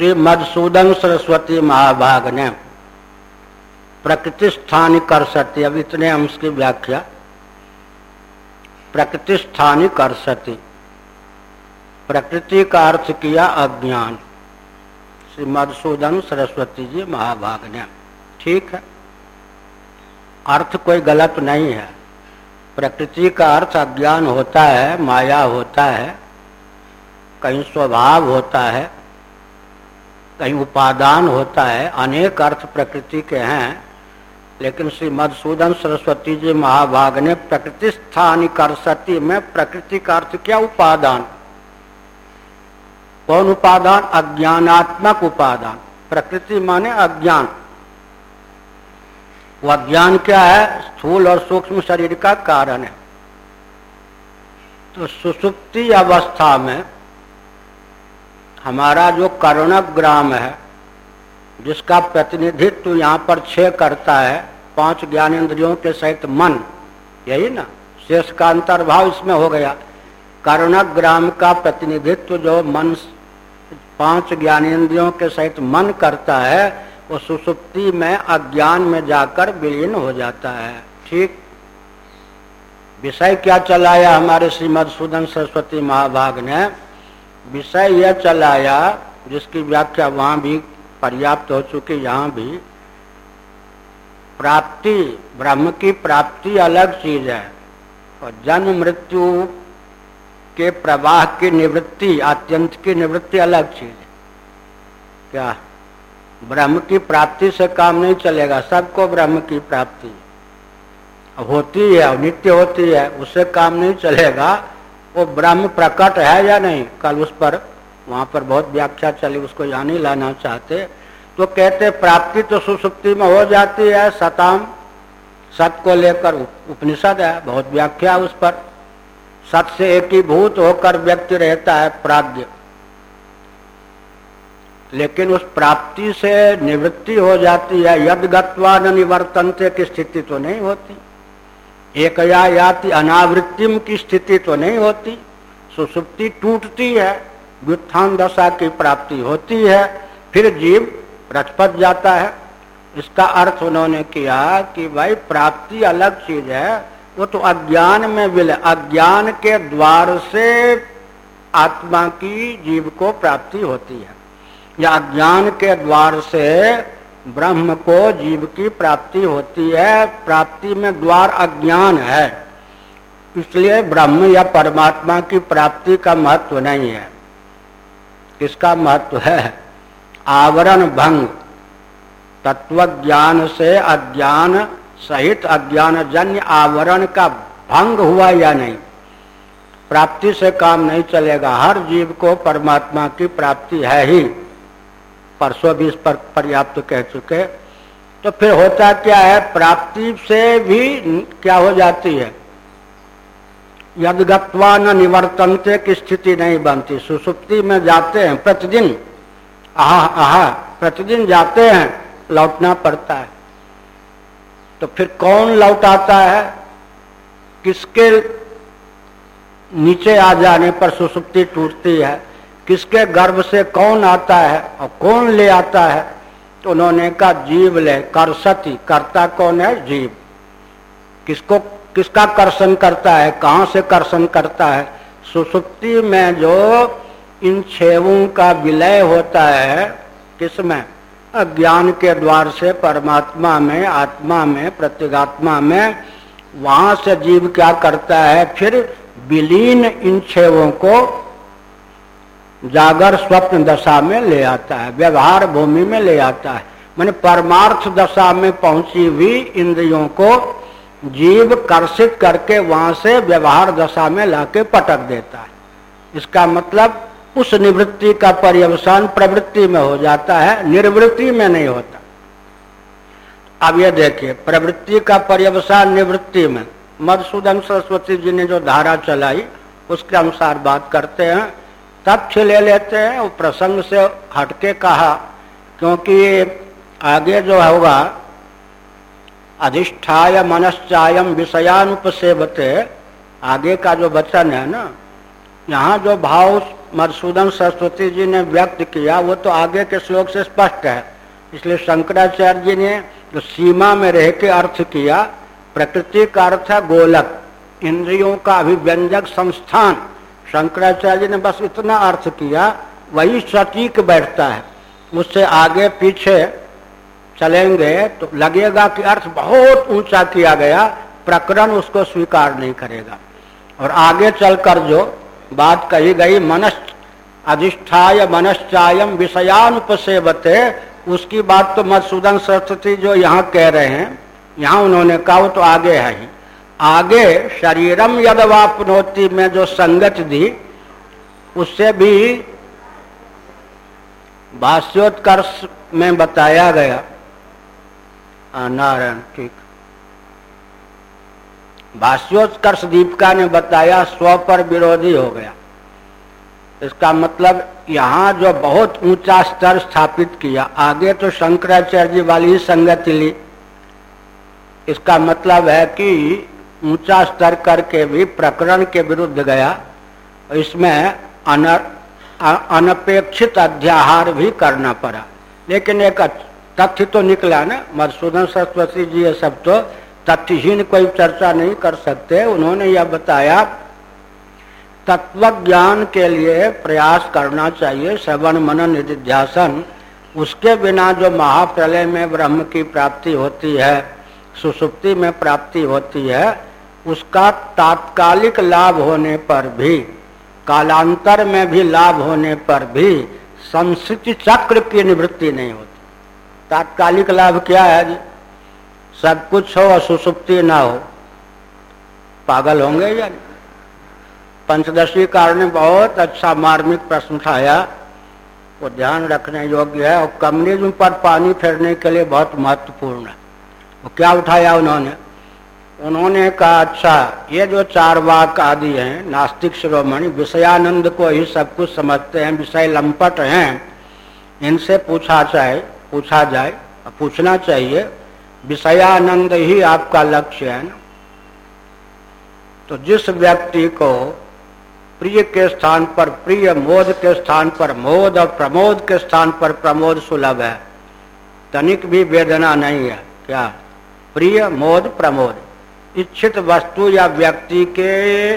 श्री मधुसूदन सरस्वती महाभाग ने प्रकृति स्थान कर सती। अब इतने अंश की व्याख्या। प्रकृति स्थानी कर सती। प्रकृति का अर्थ किया अज्ञान। श्री मधुसूदन सरस्वती जी महाभाग ने ठीक है? अर्थ कोई गलत नहीं है। प्रकृति का अर्थ अज्ञान होता है, माया होता है, कहीं स्वभाव होता है कहीं उपादान होता है, अनेक अर्थ प्रकृति के हैं, लेकिन श्री मधुसूदन सरस्वती जी महाभाग ने प्रकृति स्थान कर सती में प्रकृति का अर्थ क्या उपादान? कौन उपादान? अज्ञानात्मक उपादान। प्रकृति माने अज्ञान। वो अज्ञान क्या है? स्थूल और सूक्ष्म शरीर का कारण है। तो सुसुप्ति अवस्था में हमारा जो करुणक ग्राम है, जिसका प्रतिनिधित्व यहाँ पर छह करता है, पाँच ज्ञानेन्द्रियों के सहित मन, यही ना? शेष का अंतर्भाव इसमें हो गया। करुणक ग्राम का प्रतिनिधित्व जो मन, पाँच ज्ञान ज्ञानेन्द्रियों के सहित मन करता है, वो सुसुप्ति में, अज्ञान में जाकर विलीन हो जाता है। ठीक? विषय क्या चलाया हमारे श्रीमद सुदन सरस्वती महाभाग ने? विषय यह चलाया जिसकी व्याख्या वहाँ भी पर्याप्त हो चुकी, यहाँ भी। प्राप्ति, ब्रह्म की प्राप्ति अलग चीज़ है। और जन्म, मृत्यु के प्रवाह की निवृत्ति, अत्यंत की निवृत्ति अलग चीज़ है। क्या? ब्रह्म की प्राप्ति से काम नहीं चलेगा, सबको ब्रह्म की प्राप्ति। होती है, नित्य होती है उससे काम नहीं चलेगा। वो ब्रह्म प्रकट है या नहीं? कल उस पर, वहाँ पर बहुत व्याख्या चली, उसको यहाँ नहीं लाना चाहते। तो कहते, प्राप्ति तो सुसुप्ति में हो जाती है, सताम। सत को लेकर उपनिषद है, बहुत व्याख्या उस पर। सत से एक ही भूत होकर व्यक्ति रहता है प्राग्ञ। लेकिन उस प्राप्ति से निवृत्ति हो जाती है यद गत्वा न की स्थिति तो नहीं होती। एक याति अनावृत्तिम की स्थिति तो नहीं होती। सुसुप्ति टूटती है, व्युत्थान दशा की प्राप्ति होती है, फिर जीव रचपत जाता है। इसका अर्थ उन्होंने किया कि भाई प्राप्ति अलग चीज़ है, वो तो अज्ञान में विलय, अज्ञान के द्वार से आत्मा की जीव को प्राप्ति होती है। या अज्ञान के द्वार से ब्रह्म को जीव की प्राप्ति होती है, प्राप्ति में द्वार अज्ञान है। इसलिए ब्रह्म या परमात्मा की प्राप्ति का महत्व नहीं है। इसका महत्व है आवरण भंग। तत्व ज्ञान से अज्ञान सहित अज्ञान जन्य आवरण का भंग हुआ या नहीं? प्राप्ति से काम नहीं चलेगा। हर जीव को परमात्मा की प्राप्ति है ही। परसों भी इस पर पर्याप्त कह चुके तो फिर होता क्या है? प्राप्ति से भी क्या हो जाती है? यदगत्वा न निवर्तनते की स्थिति नहीं बनती। सुसुप्ति में जाते हैं प्रतिदिन। आहा आहा, प्रतिदिन जाते हैं, लौटना पड़ता है। तो फिर कौन लौटाता है? किसके नीचे आ जाने पर सुसुप्ति टूटती है? किसके गर्भ से कौन आता है और कौन ले आता है? तो उन्होंने कहा, जीव ले, कर सती, करता कौन है? जीव। किसको, किसका कर्षण करता है? कहाँ से कर्षण करता है? सुसुप्ति में जो इन छेवों का विलय होता है, किसमें? अज्ञान के द्वार से परमात्मा में, आत्मा में प्रत्यगात्मा में, वहाँ से जीव क्या करता है? फिर विलीन इन छेवों को जागर स्वप्न दशा में ले आता है, व्यवहार भूमि में ले आता है। मैंने परमार्थ दशा में पहुँची हुई इंद्रियों को जीव कर्षित करके वहाँ से व्यवहार दशा में लाके पटक देता है। इसका मतलब उस निवृत्ति का पर्यवसान प्रवृत्ति में हो जाता है, निर्वृत्ति में नहीं होता। अब ये देखिए, प्रवृत्ति का पर्यवसाय निवृत्ति में। मधुसूदन सरस्वती जी ने जो धारा चलाई, उसके अनुसार बात करते हैं। तथ्य ले लेते हैं वो प्रसंग से हटके कहा, क्योंकि आगे जो होगा, अधिष्ठाय मनश्चायम विषयानुपसेवते, आगे का जो वचन है ना, यहाँ जो भाव मधुसूदन सरस्वती जी ने व्यक्त किया, वो तो आगे के श्लोक से स्पष्ट है। इसलिए शंकराचार्य जी ने जो सीमा में रह के अर्थ किया, प्रकृति का अर्थ है गोलक, इंद्रियों का अभिव्यंजक संस्थान। शंकराचार्य ने बस इतना अर्थ किया, वही सटीक बैठता है। उससे आगे पीछे चलेंगे तो लगेगा कि अर्थ बहुत ऊँचा किया गया, प्रकरण उसको स्वीकार नहीं करेगा। और आगे चलकर जो बात कही गई मनस अधिष्ठाय मनश्चायम विषयानुपसेवते, उसकी बात तो मधुसूदन सरस्वती जो यहाँ कह रहे हैं, यहाँ उन्होंने कहा, वो तो आगे है ही। आगे शरीरम यद यदवापनोति, में जो संगत दी, उससे भी भाष्योत्कर्ष में बताया गया। नारायण, ठीक। भाष्योत्कर्ष दीपिका ने बताया, स्व पर विरोधी हो गया। इसका मतलब यहाँ जो बहुत ऊँचा स्तर स्थापित किया, आगे तो शंकराचार्य जी वाली संगति ली। इसका मतलब है कि ऊँचा स्तर करके भी प्रकरण के विरुद्ध गया। इसमें अनपेक्षित अध्याहार भी करना पड़ा। लेकिन एक तथ्य तो निकला ना, मधुसूदन सरस्वती जी ये सब तो तथ्यहीन कोई चर्चा नहीं कर सकते। उन्होंने यह बताया तत्व ज्ञान के लिए प्रयास करना चाहिए, श्रवण मनन निधिध्यासन। उसके बिना जो महाप्रलय में ब्रह्म की प्राप्ति होती है, सुसुप्ति में प्राप्ति होती है उसका तात्कालिक लाभ होने पर भी, कालांतर में भी लाभ होने पर भी संस्कृति चक्र की निवृत्ति नहीं होती। तात्कालिक लाभ क्या है जी? सब कुछ हो और सुसुप्ति ना हो। पागल होंगे या नहीं? पंचदशी कार ने बहुत अच्छा मार्मिक प्रश्न उठाया। वो ध्यान रखने योग्य है और कम्युनिज्म पर पानी फेरने के लिए बहुत महत्वपूर्ण है। वो क्या उठाया उन्होंने? उन्होंने कहा अच्छा ये जो चार वाक आदि हैं, नास्तिक शिरोमणि, विषयानंद को ही सब कुछ समझते हैं, विषय लंपट हैं, इनसे पूछा चाहे पूछा जाए, पूछना चाहिए, विषयानंद ही आपका लक्ष्य है ना? तो जिस व्यक्ति को प्रिय के स्थान पर, प्रिय मोद के स्थान पर, मोद और प्रमोद के स्थान पर प्रमोद सुलभ है, तनिक भी वेदना नहीं है, क्या? प्रिय, मोद, प्रमोद। इच्छित वस्तु या व्यक्ति के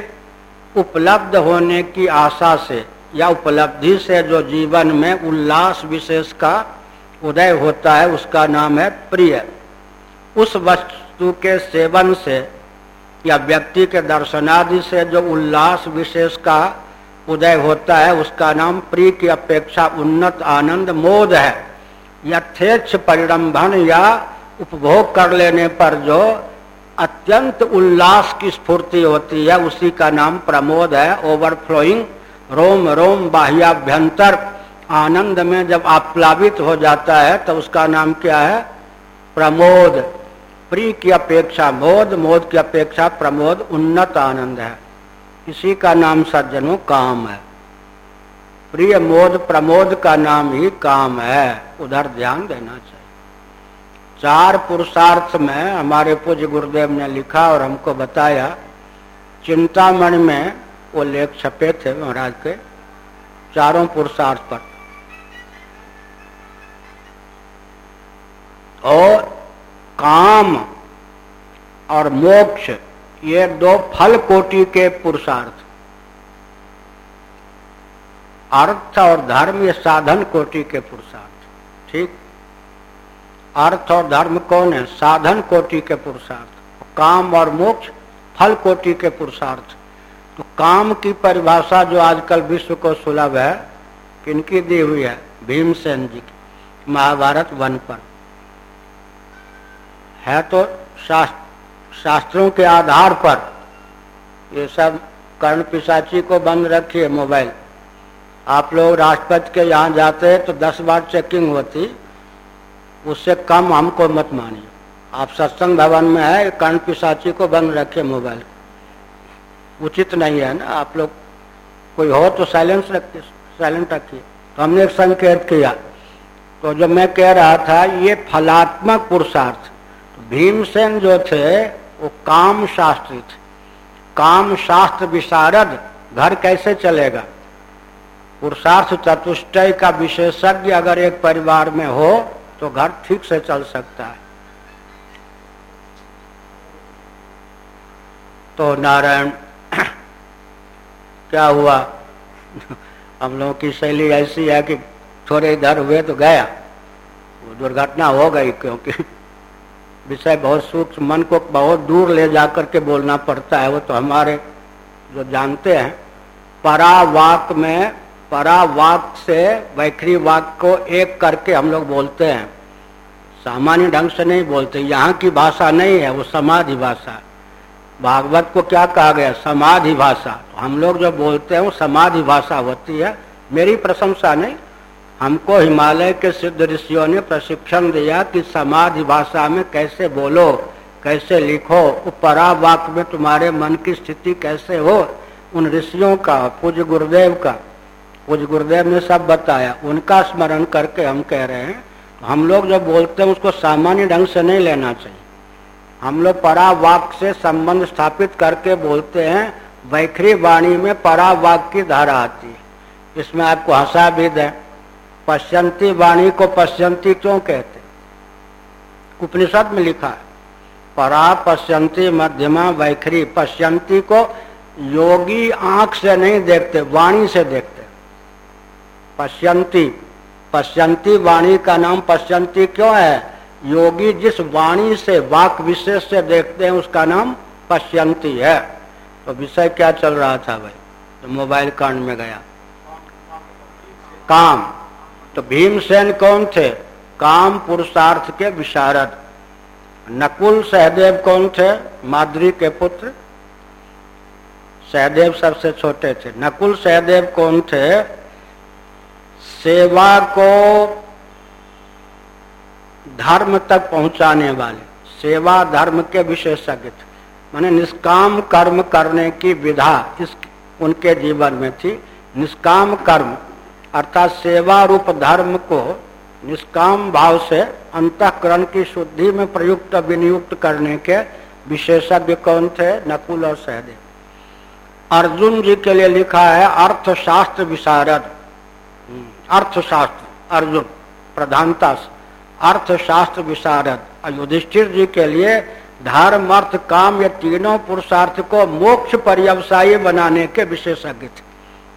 उपलब्ध होने की आशा से या उपलब्धि से जो जीवन में उल्लास विशेष का उदय होता है, उसका नाम है प्रिय। उस वस्तु के सेवन से या व्यक्ति के दर्शनादि से जो उल्लास विशेष का उदय होता है, उसका नाम प्रिय की अपेक्षा उन्नत आनंद मोद है। यथेच्छ परिडम्भन या उपभोग कर लेने पर जो अत्यंत उल्लास की स्फूर्ति होती है, उसी का नाम प्रमोद है ओवरफ्लोइंग रोम रोम, बाह्याभ्यंतर। आनंद में जब आप्लावित हो जाता है तो उसका नाम क्या है? प्रमोद। प्रिय की अपेक्षा, मोद मोद की अपेक्षा प्रमोद उन्नत आनंद है। इसी का नाम सज्जनों काम है। प्रिय मोद, प्रमोद का नाम ही काम है। उधर ध्यान देना चाहिए। चार पुरुषार्थ में हमारे पूज्य गुरुदेव ने लिखा और हमको बताया। चिंतामणि में वो लेख छपे थे महाराज के, चारों पुरुषार्थ पर। और काम और मोक्ष, ये दो फल कोटि के पुरुषार्थ। अर्थ और धर्म, ये साधन कोटि के पुरुषार्थ। ठीक? अर्थ और धर्म कौन है साधन कोटि के पुरुषार्थ, काम और मोक्ष फल कोटि के पुरुषार्थ। तो काम की परिभाषा जो आजकल विश्व को सुलभ है, किनकी दी हुई है? भीमसेन जी की, महाभारत वन पर। है तो शास्त्र, शास्त्रों के आधार पर ये सब कर्ण पिशाची को बंद रखिए मोबाइल। आप लोग राष्ट्रपति के यहाँ जाते हैं तो दस बार चेकिंग होती। उससे कम हमको मत मानिए। आप सत्संग भवन में है, कर्ण पिशाची को बंद रखे मोबाइल उचित नहीं है ना, आप लोग कोई हो तो साइलेंस रखिए, साइलेंट रखिए। तो हमने एक संकेत किया। तो जब मैं कह रहा था, ये फलात्मक पुरुषार्थ। तो भीमसेन जो थे, वो काम शास्त्री थे। काम शास्त्र विशारद, घर कैसे चलेगा? पुरुषार्थ चतुष्टय का विशेषज्ञ अगर एक परिवार में हो तो घर ठीक से चल सकता है। तो नारायण, क्या हुआ? हम लोगों की शैली ऐसी है कि थोड़े इधर हुए तो गया। दुर्घटना हो गई क्योंकि विषय बहुत सूक्ष्म, मन को बहुत दूर ले जाकर के बोलना पड़ता है। वो तो हमारे जो जानते हैं, परावाक में परावाक से वैखरी वाक को एक करके हम लोग बोलते हैं। सामान्य ढंग से नहीं बोलते, यहाँ की भाषा नहीं है, वो समाधि भाषा। भागवत को क्या कहा गया? समाधि भाषा। तो हम लोग जो बोलते हैं, वो समाधि भाषा होती है। मेरी प्रशंसा नहीं। हमको हिमालय के सिद्ध ऋषियों ने प्रशिक्षण दिया कि समाधि भाषा में कैसे बोलो, कैसे लिखो परावाक में तुम्हारे मन की स्थिति कैसे हो, उन ऋषियों का, पूज्य गुरुदेव का। पूज्य गुरुदेव ने सब बताया। उनका स्मरण करके हम कह रहे हैं, हम लोग जो बोलते हैं उसको सामान्य ढंग से नहीं लेना चाहिए। हम लोग परावाक से संबंध स्थापित करके बोलते हैं, वैखरी वाणी में परावाक की धारा आती है। इसमें आपको हंसा भी दें पश्चंती वाणी को पश्चंती क्यों कहते उपनिषद में लिखा है, परा पश्यंती मध्यमा वैखरी पश्चंती को योगी आँख से नहीं देखते, वाणी से देखते। पश्यंती पश्यंती वाणी का नाम पश्यंती क्यों है? योगी जिस वाणी से, वाक विशेष से देखते हैं, उसका नाम पश्यंती है। तो विषय क्या चल रहा था भाई? तो मोबाइल कांड में गया। काम। तो भीमसेन कौन थे? काम पुरुषार्थ के विशारद। नकुल सहदेव कौन थे? माद्री के पुत्र। सहदेव सबसे छोटे थे। नकुल सहदेव कौन थे? सेवा को धर्म तक पहुँचाने वाले, सेवा धर्म के विशेषज्ञ थे। माने निष्काम कर्म करने की विधा इस उनके जीवन में थी। निष्काम कर्म, अर्थात सेवा रूप धर्म को निष्काम भाव से अंतकरण की शुद्धि में प्रयुक्त विनियुक्त करने के विशेषज्ञ कौन थे? नकुल और सहदेव। अर्जुन जी के लिए लिखा है, अर्थशास्त्र विशारद। अर्थशास्त्र, अर्जुन, प्रधानता से। अर्थशास्त्र विशारद युधिष्ठिर जी के लिए धर्म, अर्थ, काम ये तीनों पुरुषार्थ को मोक्ष पर्यवसायी बनाने के विशेषज्ञ थे।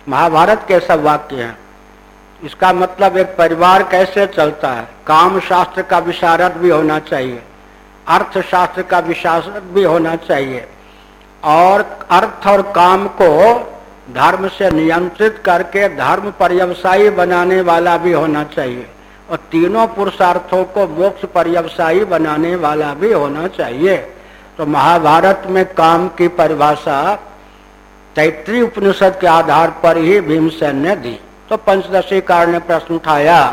महाभारत के सब वाक्य हैं। इसका मतलब एक परिवार कैसे चलता है? काम शास्त्र का विशारद भी होना चाहिए। अर्थशास्त्र का विशारद भी होना चाहिए। और अर्थ और काम को धर्म से नियंत्रित करके धर्म पर्यवसायी बनाने वाला भी होना चाहिए और तीनों पुरुषार्थों को मोक्ष पर्यवसायी बनाने वाला भी होना चाहिए। तो महाभारत में काम की परिभाषा तैतृ उपनिषद के आधार पर ही भीमसेन ने दी। तो पंचदशी कार ने प्रश्न उठाया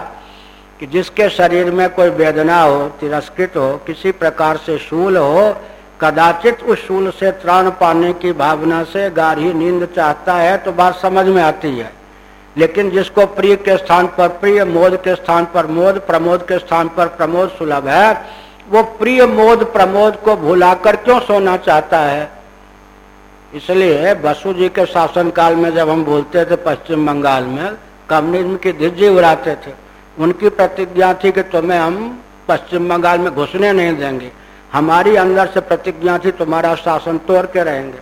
कि जिसके शरीर में कोई वेदना हो, तिरस्कृत हो, किसी प्रकार से शूल हो कदाचित उस शूल से त्राण पाने की भावना से गाढ़ी नींद चाहता है तो बात समझ में आती है। लेकिन जिसको प्रिय के स्थान पर, प्रिय मोद के स्थान पर मोद, प्रमोद के स्थान पर प्रमोद सुलभ है, वो प्रिय मोद, प्रमोद को भुलाकर क्यों सोना चाहता है? इसलिए बसु जी के शासन काल में जब हम बोलते थे पश्चिम बंगाल में कम्युनिज्म की धिज्जी उड़ाते थे, उनकी प्रतिज्ञा थी कि तुम्हें हम पश्चिम बंगाल में घुसने नहीं देंगे। हमारी अंदर से प्रतिज्ञा थी, तुम्हारा शासन तोड़ के रहेंगे।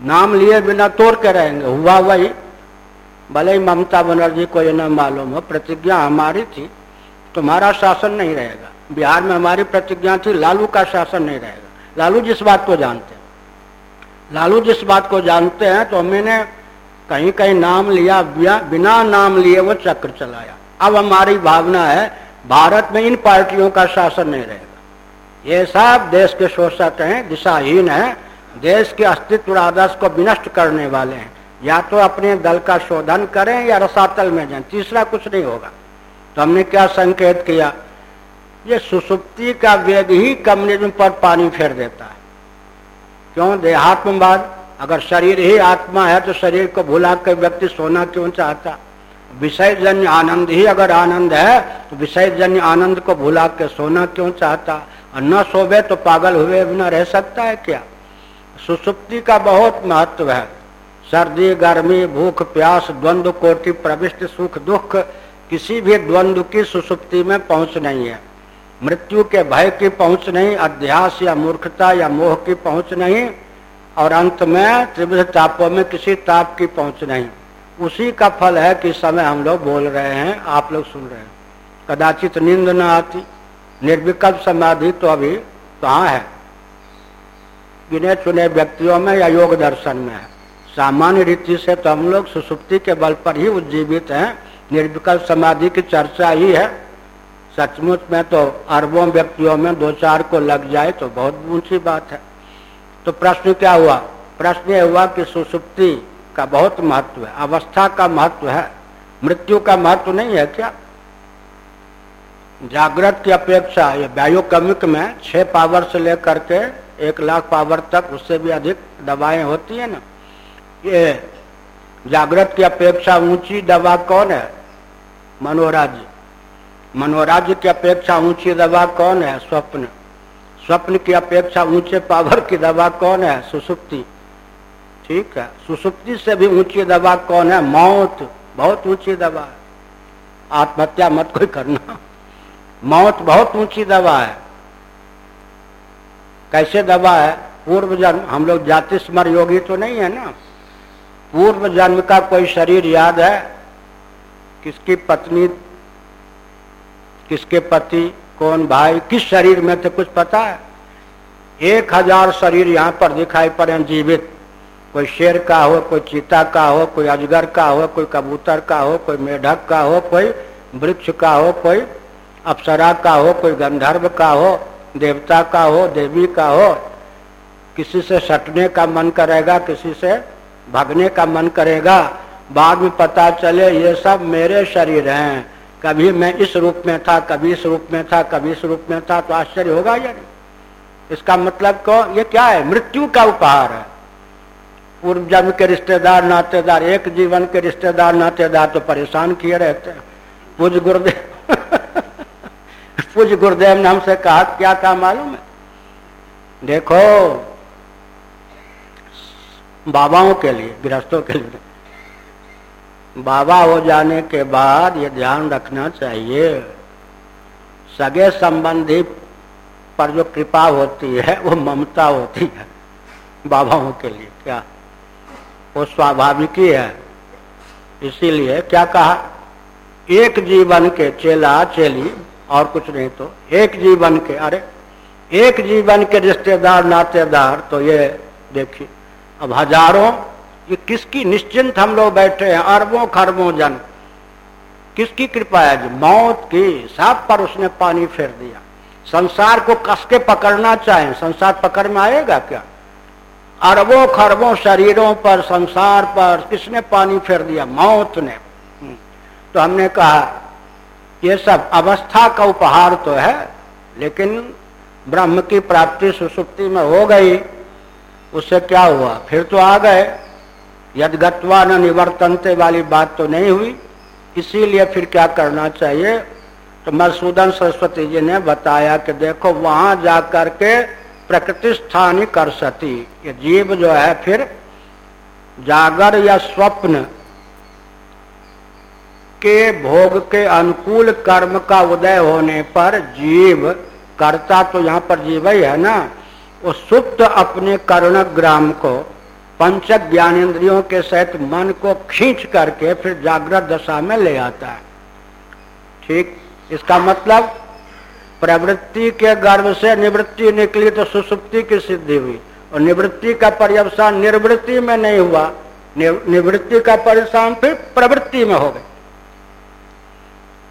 नाम लिए बिना तोड़ के रहेंगे। हुआ वही। भले ही ममता बनर्जी को ये न मालूम हो, प्रतिज्ञा हमारी थी, तुम्हारा शासन नहीं रहेगा। बिहार में हमारी प्रतिज्ञा थी, लालू का शासन नहीं रहेगा। लालू जिस बात को जानते हैं, लालू जिस बात को जानते हैं तो मैंने कहीं कहीं नाम लिया बिना नाम लिए वो चक्र चलाया। अब हमारी भावना है, भारत में इन पार्टियों का शासन नहीं रहेगा। ये सब देश के शोषक हैं, दिशाहीन हैं, देश के अस्तित्व आदर्श को विनष्ट करने वाले हैं। या तो अपने दल का शोधन करें या रसातल में जाए, तीसरा कुछ नहीं होगा। तो हमने क्या संकेत किया? ये सुसुप्ति का वेग ही कम्युनिज्म पर पानी फेर देता है। क्यों? देहात्मवाद। अगर शरीर ही आत्मा है तो शरीर को भुला कर व्यक्ति सोना क्यों चाहता? विषय जन्य आनंद ही अगर आनंद है तो विषय जन्य आनंद को भुला के सोना क्यों चाहता? और न सोवे तो पागल हुए बिना रह सकता है क्या? सुसुप्ति का बहुत महत्व है। सर्दी, गर्मी, भूख, प्यास, द्वंद्व, कोटि, प्रविष्ट, सुख, दुख, किसी भी द्वंद्व की सुसुप्ति में पहुँच नहीं है। मृत्यु के भय की पहुँच नहीं, अध्यास या मूर्खता या मोह की पहुँच नहीं, और अंत में त्रिविध तापों में किसी ताप की पहुँच नहीं। उसी का फल है कि समय हम लोग बोल रहे हैं, आप लोग सुन रहे हैं। कदाचित नींद न आती। निर्विकल्प समाधि तो अभी कहाँ है? गिने चुने व्यक्तियों में या योग दर्शन में है। सामान्य रीति से तो हम लोग सुसुप्ति के बल पर ही उज्जीवित हैं। निर्विकल्प समाधि की चर्चा ही है। सचमुच में तो अरबों व्यक्तियों में दो चार को लग जाए तो बहुत ऊँची बात है। तो प्रश्न क्या हुआ? प्रश्न यह हुआ कि सुसुप्ति का बहुत महत्व है। अवस्था का महत्व है। मृत्यु का महत्व नहीं है क्या? जागृत की अपेक्षा ये बायोकमिक में छह पावर से लेकर के एक लाख पावर तक उससे भी अधिक दवाएँ होती है ना। ये जागृत की अपेक्षा ऊँची दवा कौन है? मनोराज्य मनोराज्य की अपेक्षा ऊँची दवा कौन है? स्वप्न। स्वप्न की अपेक्षा ऊँचे पावर की दवा कौन है? सुसुप्ति। ठीक है। सुसुप्ति से भी ऊँची दवा कौन है? मौत। बहुत ऊँची दवा है। आत्महत्या मत कोई करना। मौत बहुत ऊँची दवा है। कैसे दवा है? पूर्व जन्म, हम लोग जाति स्मर योगी तो नहीं है ना। पूर्व जन्म का कोई शरीर याद है? किसकी पत्नी, किसके पति, कौन भाई, किस शरीर में थे कुछ पता है? एक हज़ार शरीर यहाँ पर दिखाई पड़े जीवित। कोई शेर का हो, कोई चीता का हो, कोई अजगर का हो, कोई कबूतर का हो, कोई मेढक का हो, कोई वृक्ष का हो, कोई अप्सरा का हो, कोई गंधर्व का हो, देवता का हो, देवी का हो, किसी से सटने का मन करेगा, किसी से भगने का मन करेगा, बाद में पता चले ये सब मेरे शरीर हैं। कभी मैं इस रूप में था, कभी इस रूप में था, कभी इस रूप में था तो आश्चर्य होगा या। नहीं इसका मतलब को, ये क्या है? मृत्यु का उपहार है। पूर्व जन्म के रिश्तेदार, नातेदार, एक जीवन के रिश्तेदार, नातेदार तो परेशान किए रहते हैं। पूज गुरुदेव पूज गुरुदेव ने हमसे कहा, क्या कहा मालूम है? देखो, बाबाओं के लिए, गृहस्थों के लिए। बाबा हो जाने के बाद ये ध्यान रखना चाहिए, सगे संबंधी पर जो कृपा होती है, वो ममता होती है, बाबाओं के लिए, क्या? वो स्वाभाविक ही है। इसीलिए क्या कहा? एक जीवन के चेला चेली और कुछ नहीं तो एक जीवन के, अरे, एक जीवन के रिश्तेदार, नातेदार तो ये देखिए, अब हज़ारों, ये किसकी निश्चिंत हम लोग बैठे हैं? अरबों खरबों जन। किसकी कृपा है जी? मौत की, सब पर उसने पानी फेर दिया। संसार को कस के पकड़ना चाहे? संसार पकड़ में आएगा क्या? अरबों खरबों शरीरों पर, संसार पर किसने पानी फेर दिया? मौत ने। हम्म। तो हमने कहा ये सब अवस्था का उपहार तो है, लेकिन ब्रह्म की प्राप्ति सुसुप्ति में हो गई, उससे क्या हुआ? फिर तो आ गए। यदगत्वा न निवर्तनते वाली बात तो नहीं हुई। इसीलिए फिर क्या करना चाहिए? तो मधुसूदन सरस्वती जी ने बताया कि देखो, वहाँ जाकर के प्रकृति स्थानी कर सती। ये जीव जो है फिर जागर या स्वप्न के भोग के अनुकूल कर्म का उदय होने पर जीव, करता तो यहाँ पर जीव ही है ना, वो सुप्त अपने कर्ण ग्राम को पंच ज्ञानेन्द्रियों के सहित मन को खींच करके फिर जागृत दशा में ले आता है। ठीक, इसका मतलब प्रवृत्ति के गर्भ से निवृत्ति निकली तो सुसुप्ति की सिद्धि हुई, और निवृत्ति का पर्यवसान निर्वृत्ति में नहीं हुआ निवृत्ति का परिश्रम फिर प्रवृत्ति में हो गए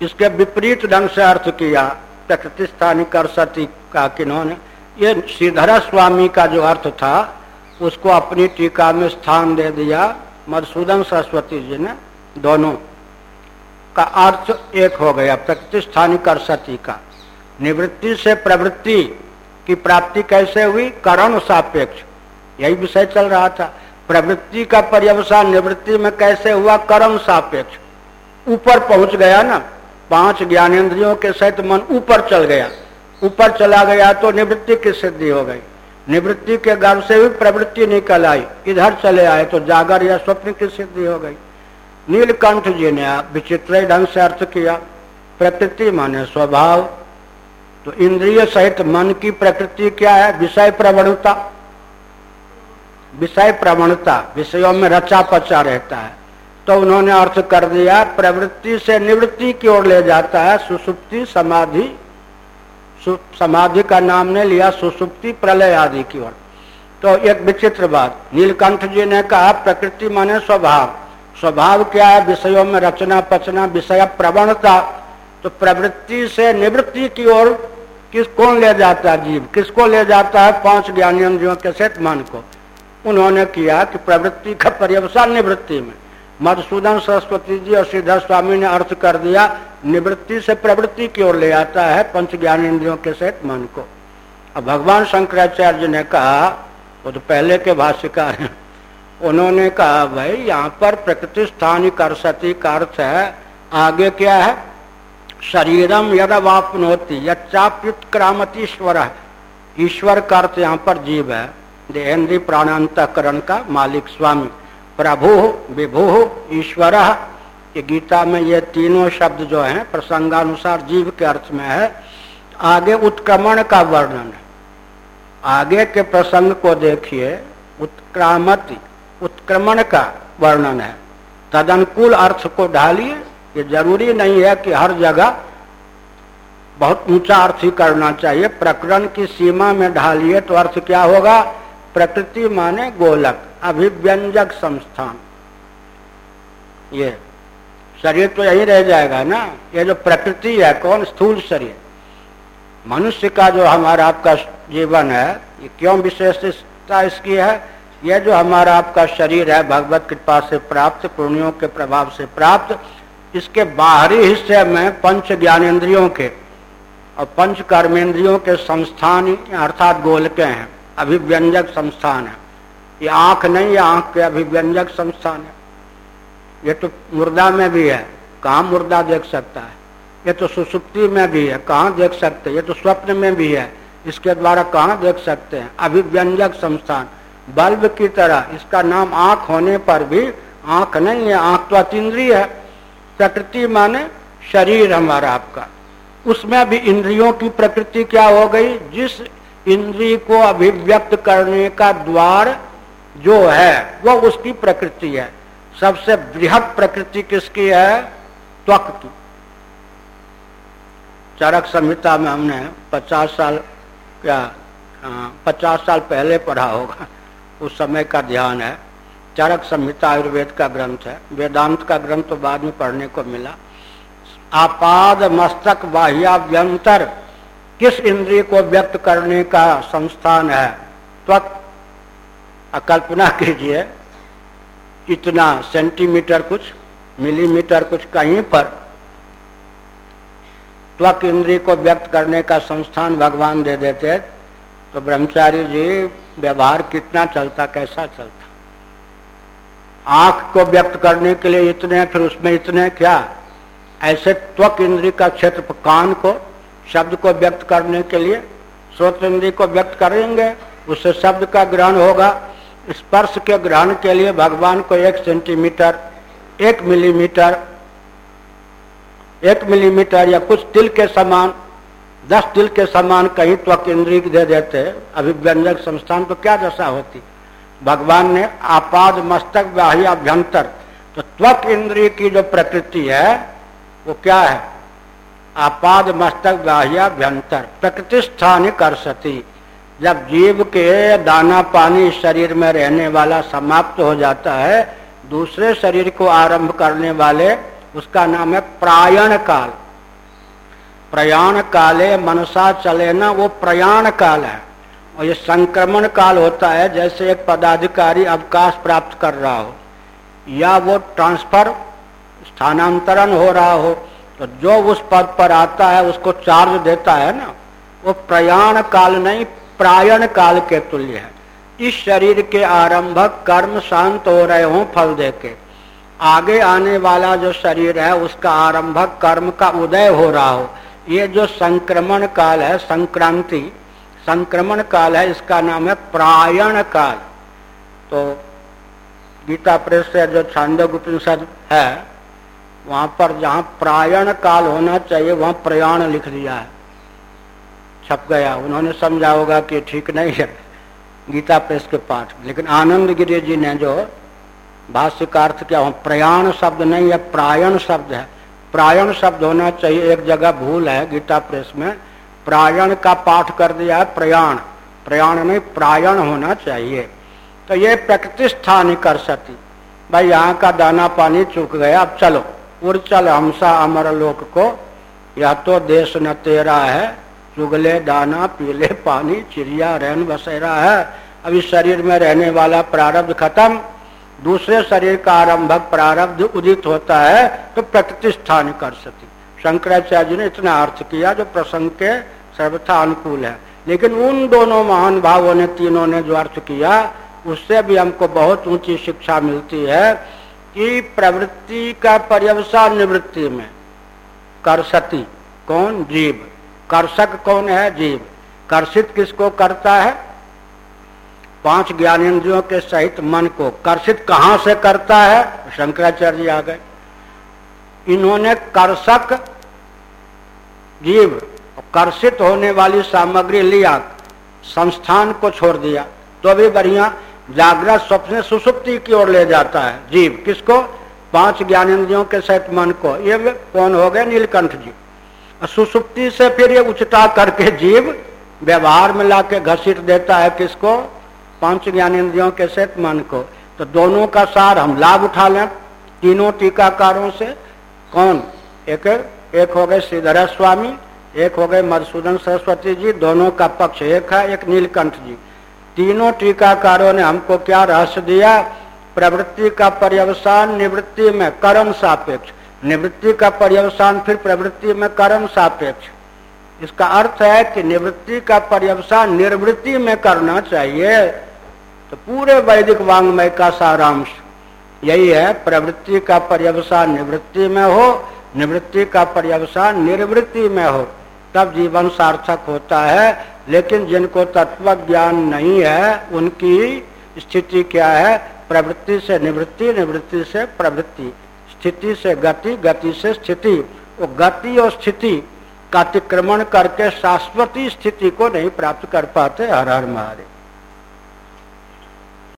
इसके विपरीत ढंग से अर्थ किया प्रकृति स्थानी कर सती का किन्होंने ये श्रीधरा स्वामी का जो अर्थ था, उसको अपनी टीका में स्थान दे दिया मधुसूदन सरस्वती जी ने दोनों का अर्थ एक हो गया प्रतिष्ठानी कर सती का। निवृत्ति से प्रवृत्ति की प्राप्ति कैसे हुई? करण सापेक्ष। यही विषय चल रहा था। प्रवृत्ति का पर्यवसान निवृत्ति में कैसे हुआ? कर्म सापेक्ष। ऊपर पहुँच गया ना? पाँच ज्ञानेन्द्रियों के सहित मन ऊपर चल गया। ऊपर चला गया तो निवृत्ति की सिद्धि हो गई। निवृत्ति के गर्भ से भी प्रवृत्ति निकल आई। इधर चले आए तो जागर या स्वप्न की सिद्धि हो गई। नीलकंठ जी ने विचित्र ढंग से अर्थ किया। प्रकृति माने स्वभाव। तो इंद्रिय सहित मन की प्रकृति क्या है? विषय प्रवणता। विषय प्रवणता, विषयों में रचा पचा रहता है। तो उन्होंने अर्थ कर दिया, प्रवृत्ति से निवृत्ति की ओर ले जाता है, सुसुप्ति, समाधि समाधि का नाम ने लिया सुसुप्ति, प्रलय आदि की ओर। तो एक विचित्र बात, नीलकंठ जी ने कहा, प्रकृति माने स्वभाव। स्वभाव क्या है? विषयों में रचना, पचना, विषय प्रवणता। तो प्रवृत्ति से निवृत्ति की ओर किस, कौन ले जाता है जीव? किसको ले जाता है? पाँच ज्ञानेन्द्रियों के सहित मन को। उन्होंने किया कि प्रवृत्ति का पर्यवसान निवृत्ति में। मधुसूदन सरस्वती जी और श्रीधर स्वामी ने अर्थ कर दिया, निवृत्ति से प्रवृत्ति की ओर ले आता है पंच ज्ञान इंद्रियों के सहित मन को। अब भगवान शंकराचार्य ने कहा, वो तो पहले के भाष्यकार हैं, उन्होंने कहा, भाई, यहाँ पर प्रकृति स्थानी कर सती का अर्थ है, आगे क्या है? शरीरम यद वापनोती यच्चाप्युत्क्रामती ईश्वर ईश्वर का अर्थ यहाँ पर जीव है, देहेन्द्रीय प्राणांतकरण का मालिक स्वामी। प्रभु, विभु, ईश्वर। ये गीता में ये तीनों शब्द जो हैं, प्रसंगानुसार जीव के अर्थ में है। आगे उत्क्रमण का वर्णन। आगे के प्रसंग को देखिए। उत्क्रामति, उत्क्रमण का वर्णन है। तदनुकूल अर्थ को ढालिए। ये ज़रूरी नहीं है कि हर जगह बहुत ऊँचा अर्थ ही करना चाहिए। प्रकरण की सीमा में ढालिए तो अर्थ क्या होगा? प्रकृति माने गोलक। अभिव्यंजक संस्थान। ये शरीर तो यही रह जाएगा ना? ये जो प्रकृति है, कौन स्थूल शरीर? मनुष्य का जो हमारा आपका जीवन है, ये क्यों विशेषता इसकी है? यह जो हमारा आपका शरीर है, भगवत कृपा से प्राप्त, पुण्यों के प्रभाव से प्राप्त, इसके बाहरी हिस्से में पंच ज्ञानेन्द्रियों के और पंच कर्मेंद्रियों के संस्थान अर्थात गोलके हैं, अभिव्यंजक संस्थान है। ये आँख नहीं है, आँख के अभिव्यंजक संस्थान है। ये तो मुर्दा में भी है। कहा मुर्दा देख सकता है? ये तो सुसुप्ति में भी है। कहाँ देख सकते ये तो स्वप्न में भी है। इसके द्वारा कहाँ देख सकते हैं? अभिव्यंजक संस्थान। बल्ब की तरह। इसका नाम आँख होने पर भी आँख नहीं है। आँख तो अतिद्रीय है। प्रकृति माने शरीर हमारा आपका। उसमें भी इंद्रियों की प्रकृति क्या हो गई? जिस इंद्री को अभिव्यक्त करने का द्वार जो है वो उसकी प्रकृति है। सबसे बृहद प्रकृति किसकी है? त्वक की। चरक संहिता में हमने पचास साल क्या पचास साल पहले पढ़ा होगा। उस समय का ध्यान है। चरक संहिता आयुर्वेद का ग्रंथ है। वेदांत का ग्रंथ तो बाद में पढ़ने को मिला। आपाद मस्तक बाह्याभ्यंतर किस इंद्रिय को व्यक्त करने का संस्थान है? त्वक। कल्पना कीजिए, इतना सेंटीमीटर कुछ, मिलीमीटर कुछ कहीं पर त्वक इंद्रिय को व्यक्त करने का संस्थान भगवान दे देते तो ब्रह्मचारी जी, व्यवहार कितना चलता, कैसा चलता? आँख को व्यक्त करने के लिए इतने, फिर उसमें इतने, क्या? ऐसे त्वक इंद्री का क्षेत्र, कान को, शब्द को व्यक्त करने के लिए श्रोत इंद्री को व्यक्त करेंगे, उससे शब्द का ग्रहण होगा स्पर्श के ग्रहण के लिए भगवान को एक सेंटीमीटर, एक मिलीमीटर एक मिलीमीटर या कुछ तिल के समान, दस तिल के समान कहीं त्वक इंद्री दे देते अभिव्यंजक संस्थान तो क्या दशा होती? भगवान ने आपाद मस्तक बाह्य अभ्यंतर तो त्वक इंद्रिय की जो प्रकृति है, वो क्या है? आपाद मस्तक बाह्य अभ्यंतर, प्रकृति स्थान कर सती जब जीव के दाना पानी शरीर में रहने वाला समाप्त हो जाता है, दूसरे शरीर को आरंभ करने वाले, उसका नाम है प्रायण काल। प्रयाण काले मनसा चले ना वो प्रयाण काल है। और ये संक्रमण काल होता है, जैसे एक पदाधिकारी अवकाश प्राप्त कर रहा हो, या वो ट्रांसफ़र स्थानांतरण हो रहा हो तो जो उस पद पर आता है, उसको चार्ज देता है ना। वो प्रयाण काल नहीं प्रायण काल के तुल्य है। इस शरीर के आरंभक कर्म शांत हो रहे हो, फल देके। आगे आने वाला जो शरीर है, उसका आरंभक कर्म का उदय हो रहा हो। ये जो संक्रमण काल है, संक्रांति, संक्रमण काल है, इसका नाम है प्रायण काल तो गीता प्रेस से जो छांदोग उपनिषद है, वहाँ पर जहाँ प्रायण काल होना चाहिए, वहाँ प्रयाण लिख दिया है। छप गया। उन्होंने समझा होगा कि ठीक नहीं है। गीता प्रेस के पाठ लेकिन आनंद गिरी जी ने जो भाष्य का अर्थ क्या प्रयाण शब्द नहीं है, प्रायण शब्द है। प्रायण शब्द होना चाहिए, एक जगह भूल है गीता प्रेस में। प्रायण का पाठ कर दिया है, प्रयाण। प्रयाण नहीं, प्रायण होना चाहिए। तो ये प्रकृति स्थान कर सती भाई, यहाँ का दाना पानी चुक गया। अब चलो उर्चल हमसा अमर लोक को। या तो देश न तेरा है चुगले दाना पीले पानी, चिड़िया रहन बसेरा है। अभी शरीर में रहने वाला प्रारब्ध खत्म। दूसरे शरीर का आरंभक प्रारब्ध उदित होता है तो प्रकृति स्थान कर सती शंकराचार्य जी ने इतना अर्थ किया जो प्रसंग के सर्वथा अनुकूल है। लेकिन उन दोनों महान भावों ने, तीनों ने जो अर्थ किया, उससे भी हमको बहुत ऊँची शिक्षा मिलती है कि प्रवृत्ति का पर्यवसान निवृत्ति में कर सती कौन? जीव। कर्षक कौन है? जीव। कर्षित किसको करता है? पाँच ज्ञानेन्द्रियों के सहित मन को। कर्षित कहाँ से करता है? शंकराचार्य जी आ गए। इन्होंने कर्षक जीव, कर्षित होने वाली सामग्री लिया, संस्थान को छोड़ दिया। तो भी बढ़िया, जागृत स्वप्न सुसुप्ति की ओर ले जाता है। जीव किसको? पाँच ज्ञानेन्द्रियों के सहित मन को। ये कौन हो गए? नीलकंठ जी। सुसुप्ति से फिर ये उचटा करके जीव व्यवहार में लाके घसीट देता है किसको? पाँच ज्ञानेन्द्रियों के सहित मन को। तो दोनों का सार हम लाभ उठा लें तीनों टीकाकारों से। कौन? एक एक हो गए श्रीधर स्वामी एक हो गए मधुसूदन सरस्वती जी, दोनों का पक्ष एक है, एक नीलकंठ जी। तीनों टीकाकारों ने हमको क्या रहस्य दिया? प्रवृत्ति का पर्यवसान निवृत्ति में कर्म सापेक्ष। निवृत्ति का पर्यवसान फिर प्रवृत्ति में कर्म सापेक्ष। इसका अर्थ है कि निवृत्ति का पर्यवसान निर्वृत्ति में करना चाहिए। तो पूरे वैदिक वांग्मय का सारांश यही है, प्रवृत्ति का पर्यवसान निवृत्ति में हो, निवृत्ति का पर्यवसान निर्वृत्ति में हो। तब जीवन सार्थक होता है, लेकिन जिनको तत्व ज्ञान नहीं है, उनकी स्थिति क्या है? प्रवृत्ति से निवृत्ति निवृत्ति से प्रवृत्ति। स्थिति से गति गति से स्थिति। वो गति और स्थिति का अतिक्रमण करके शाश्वती स्थिति को नहीं प्राप्त कर पाते हर हर महादेव।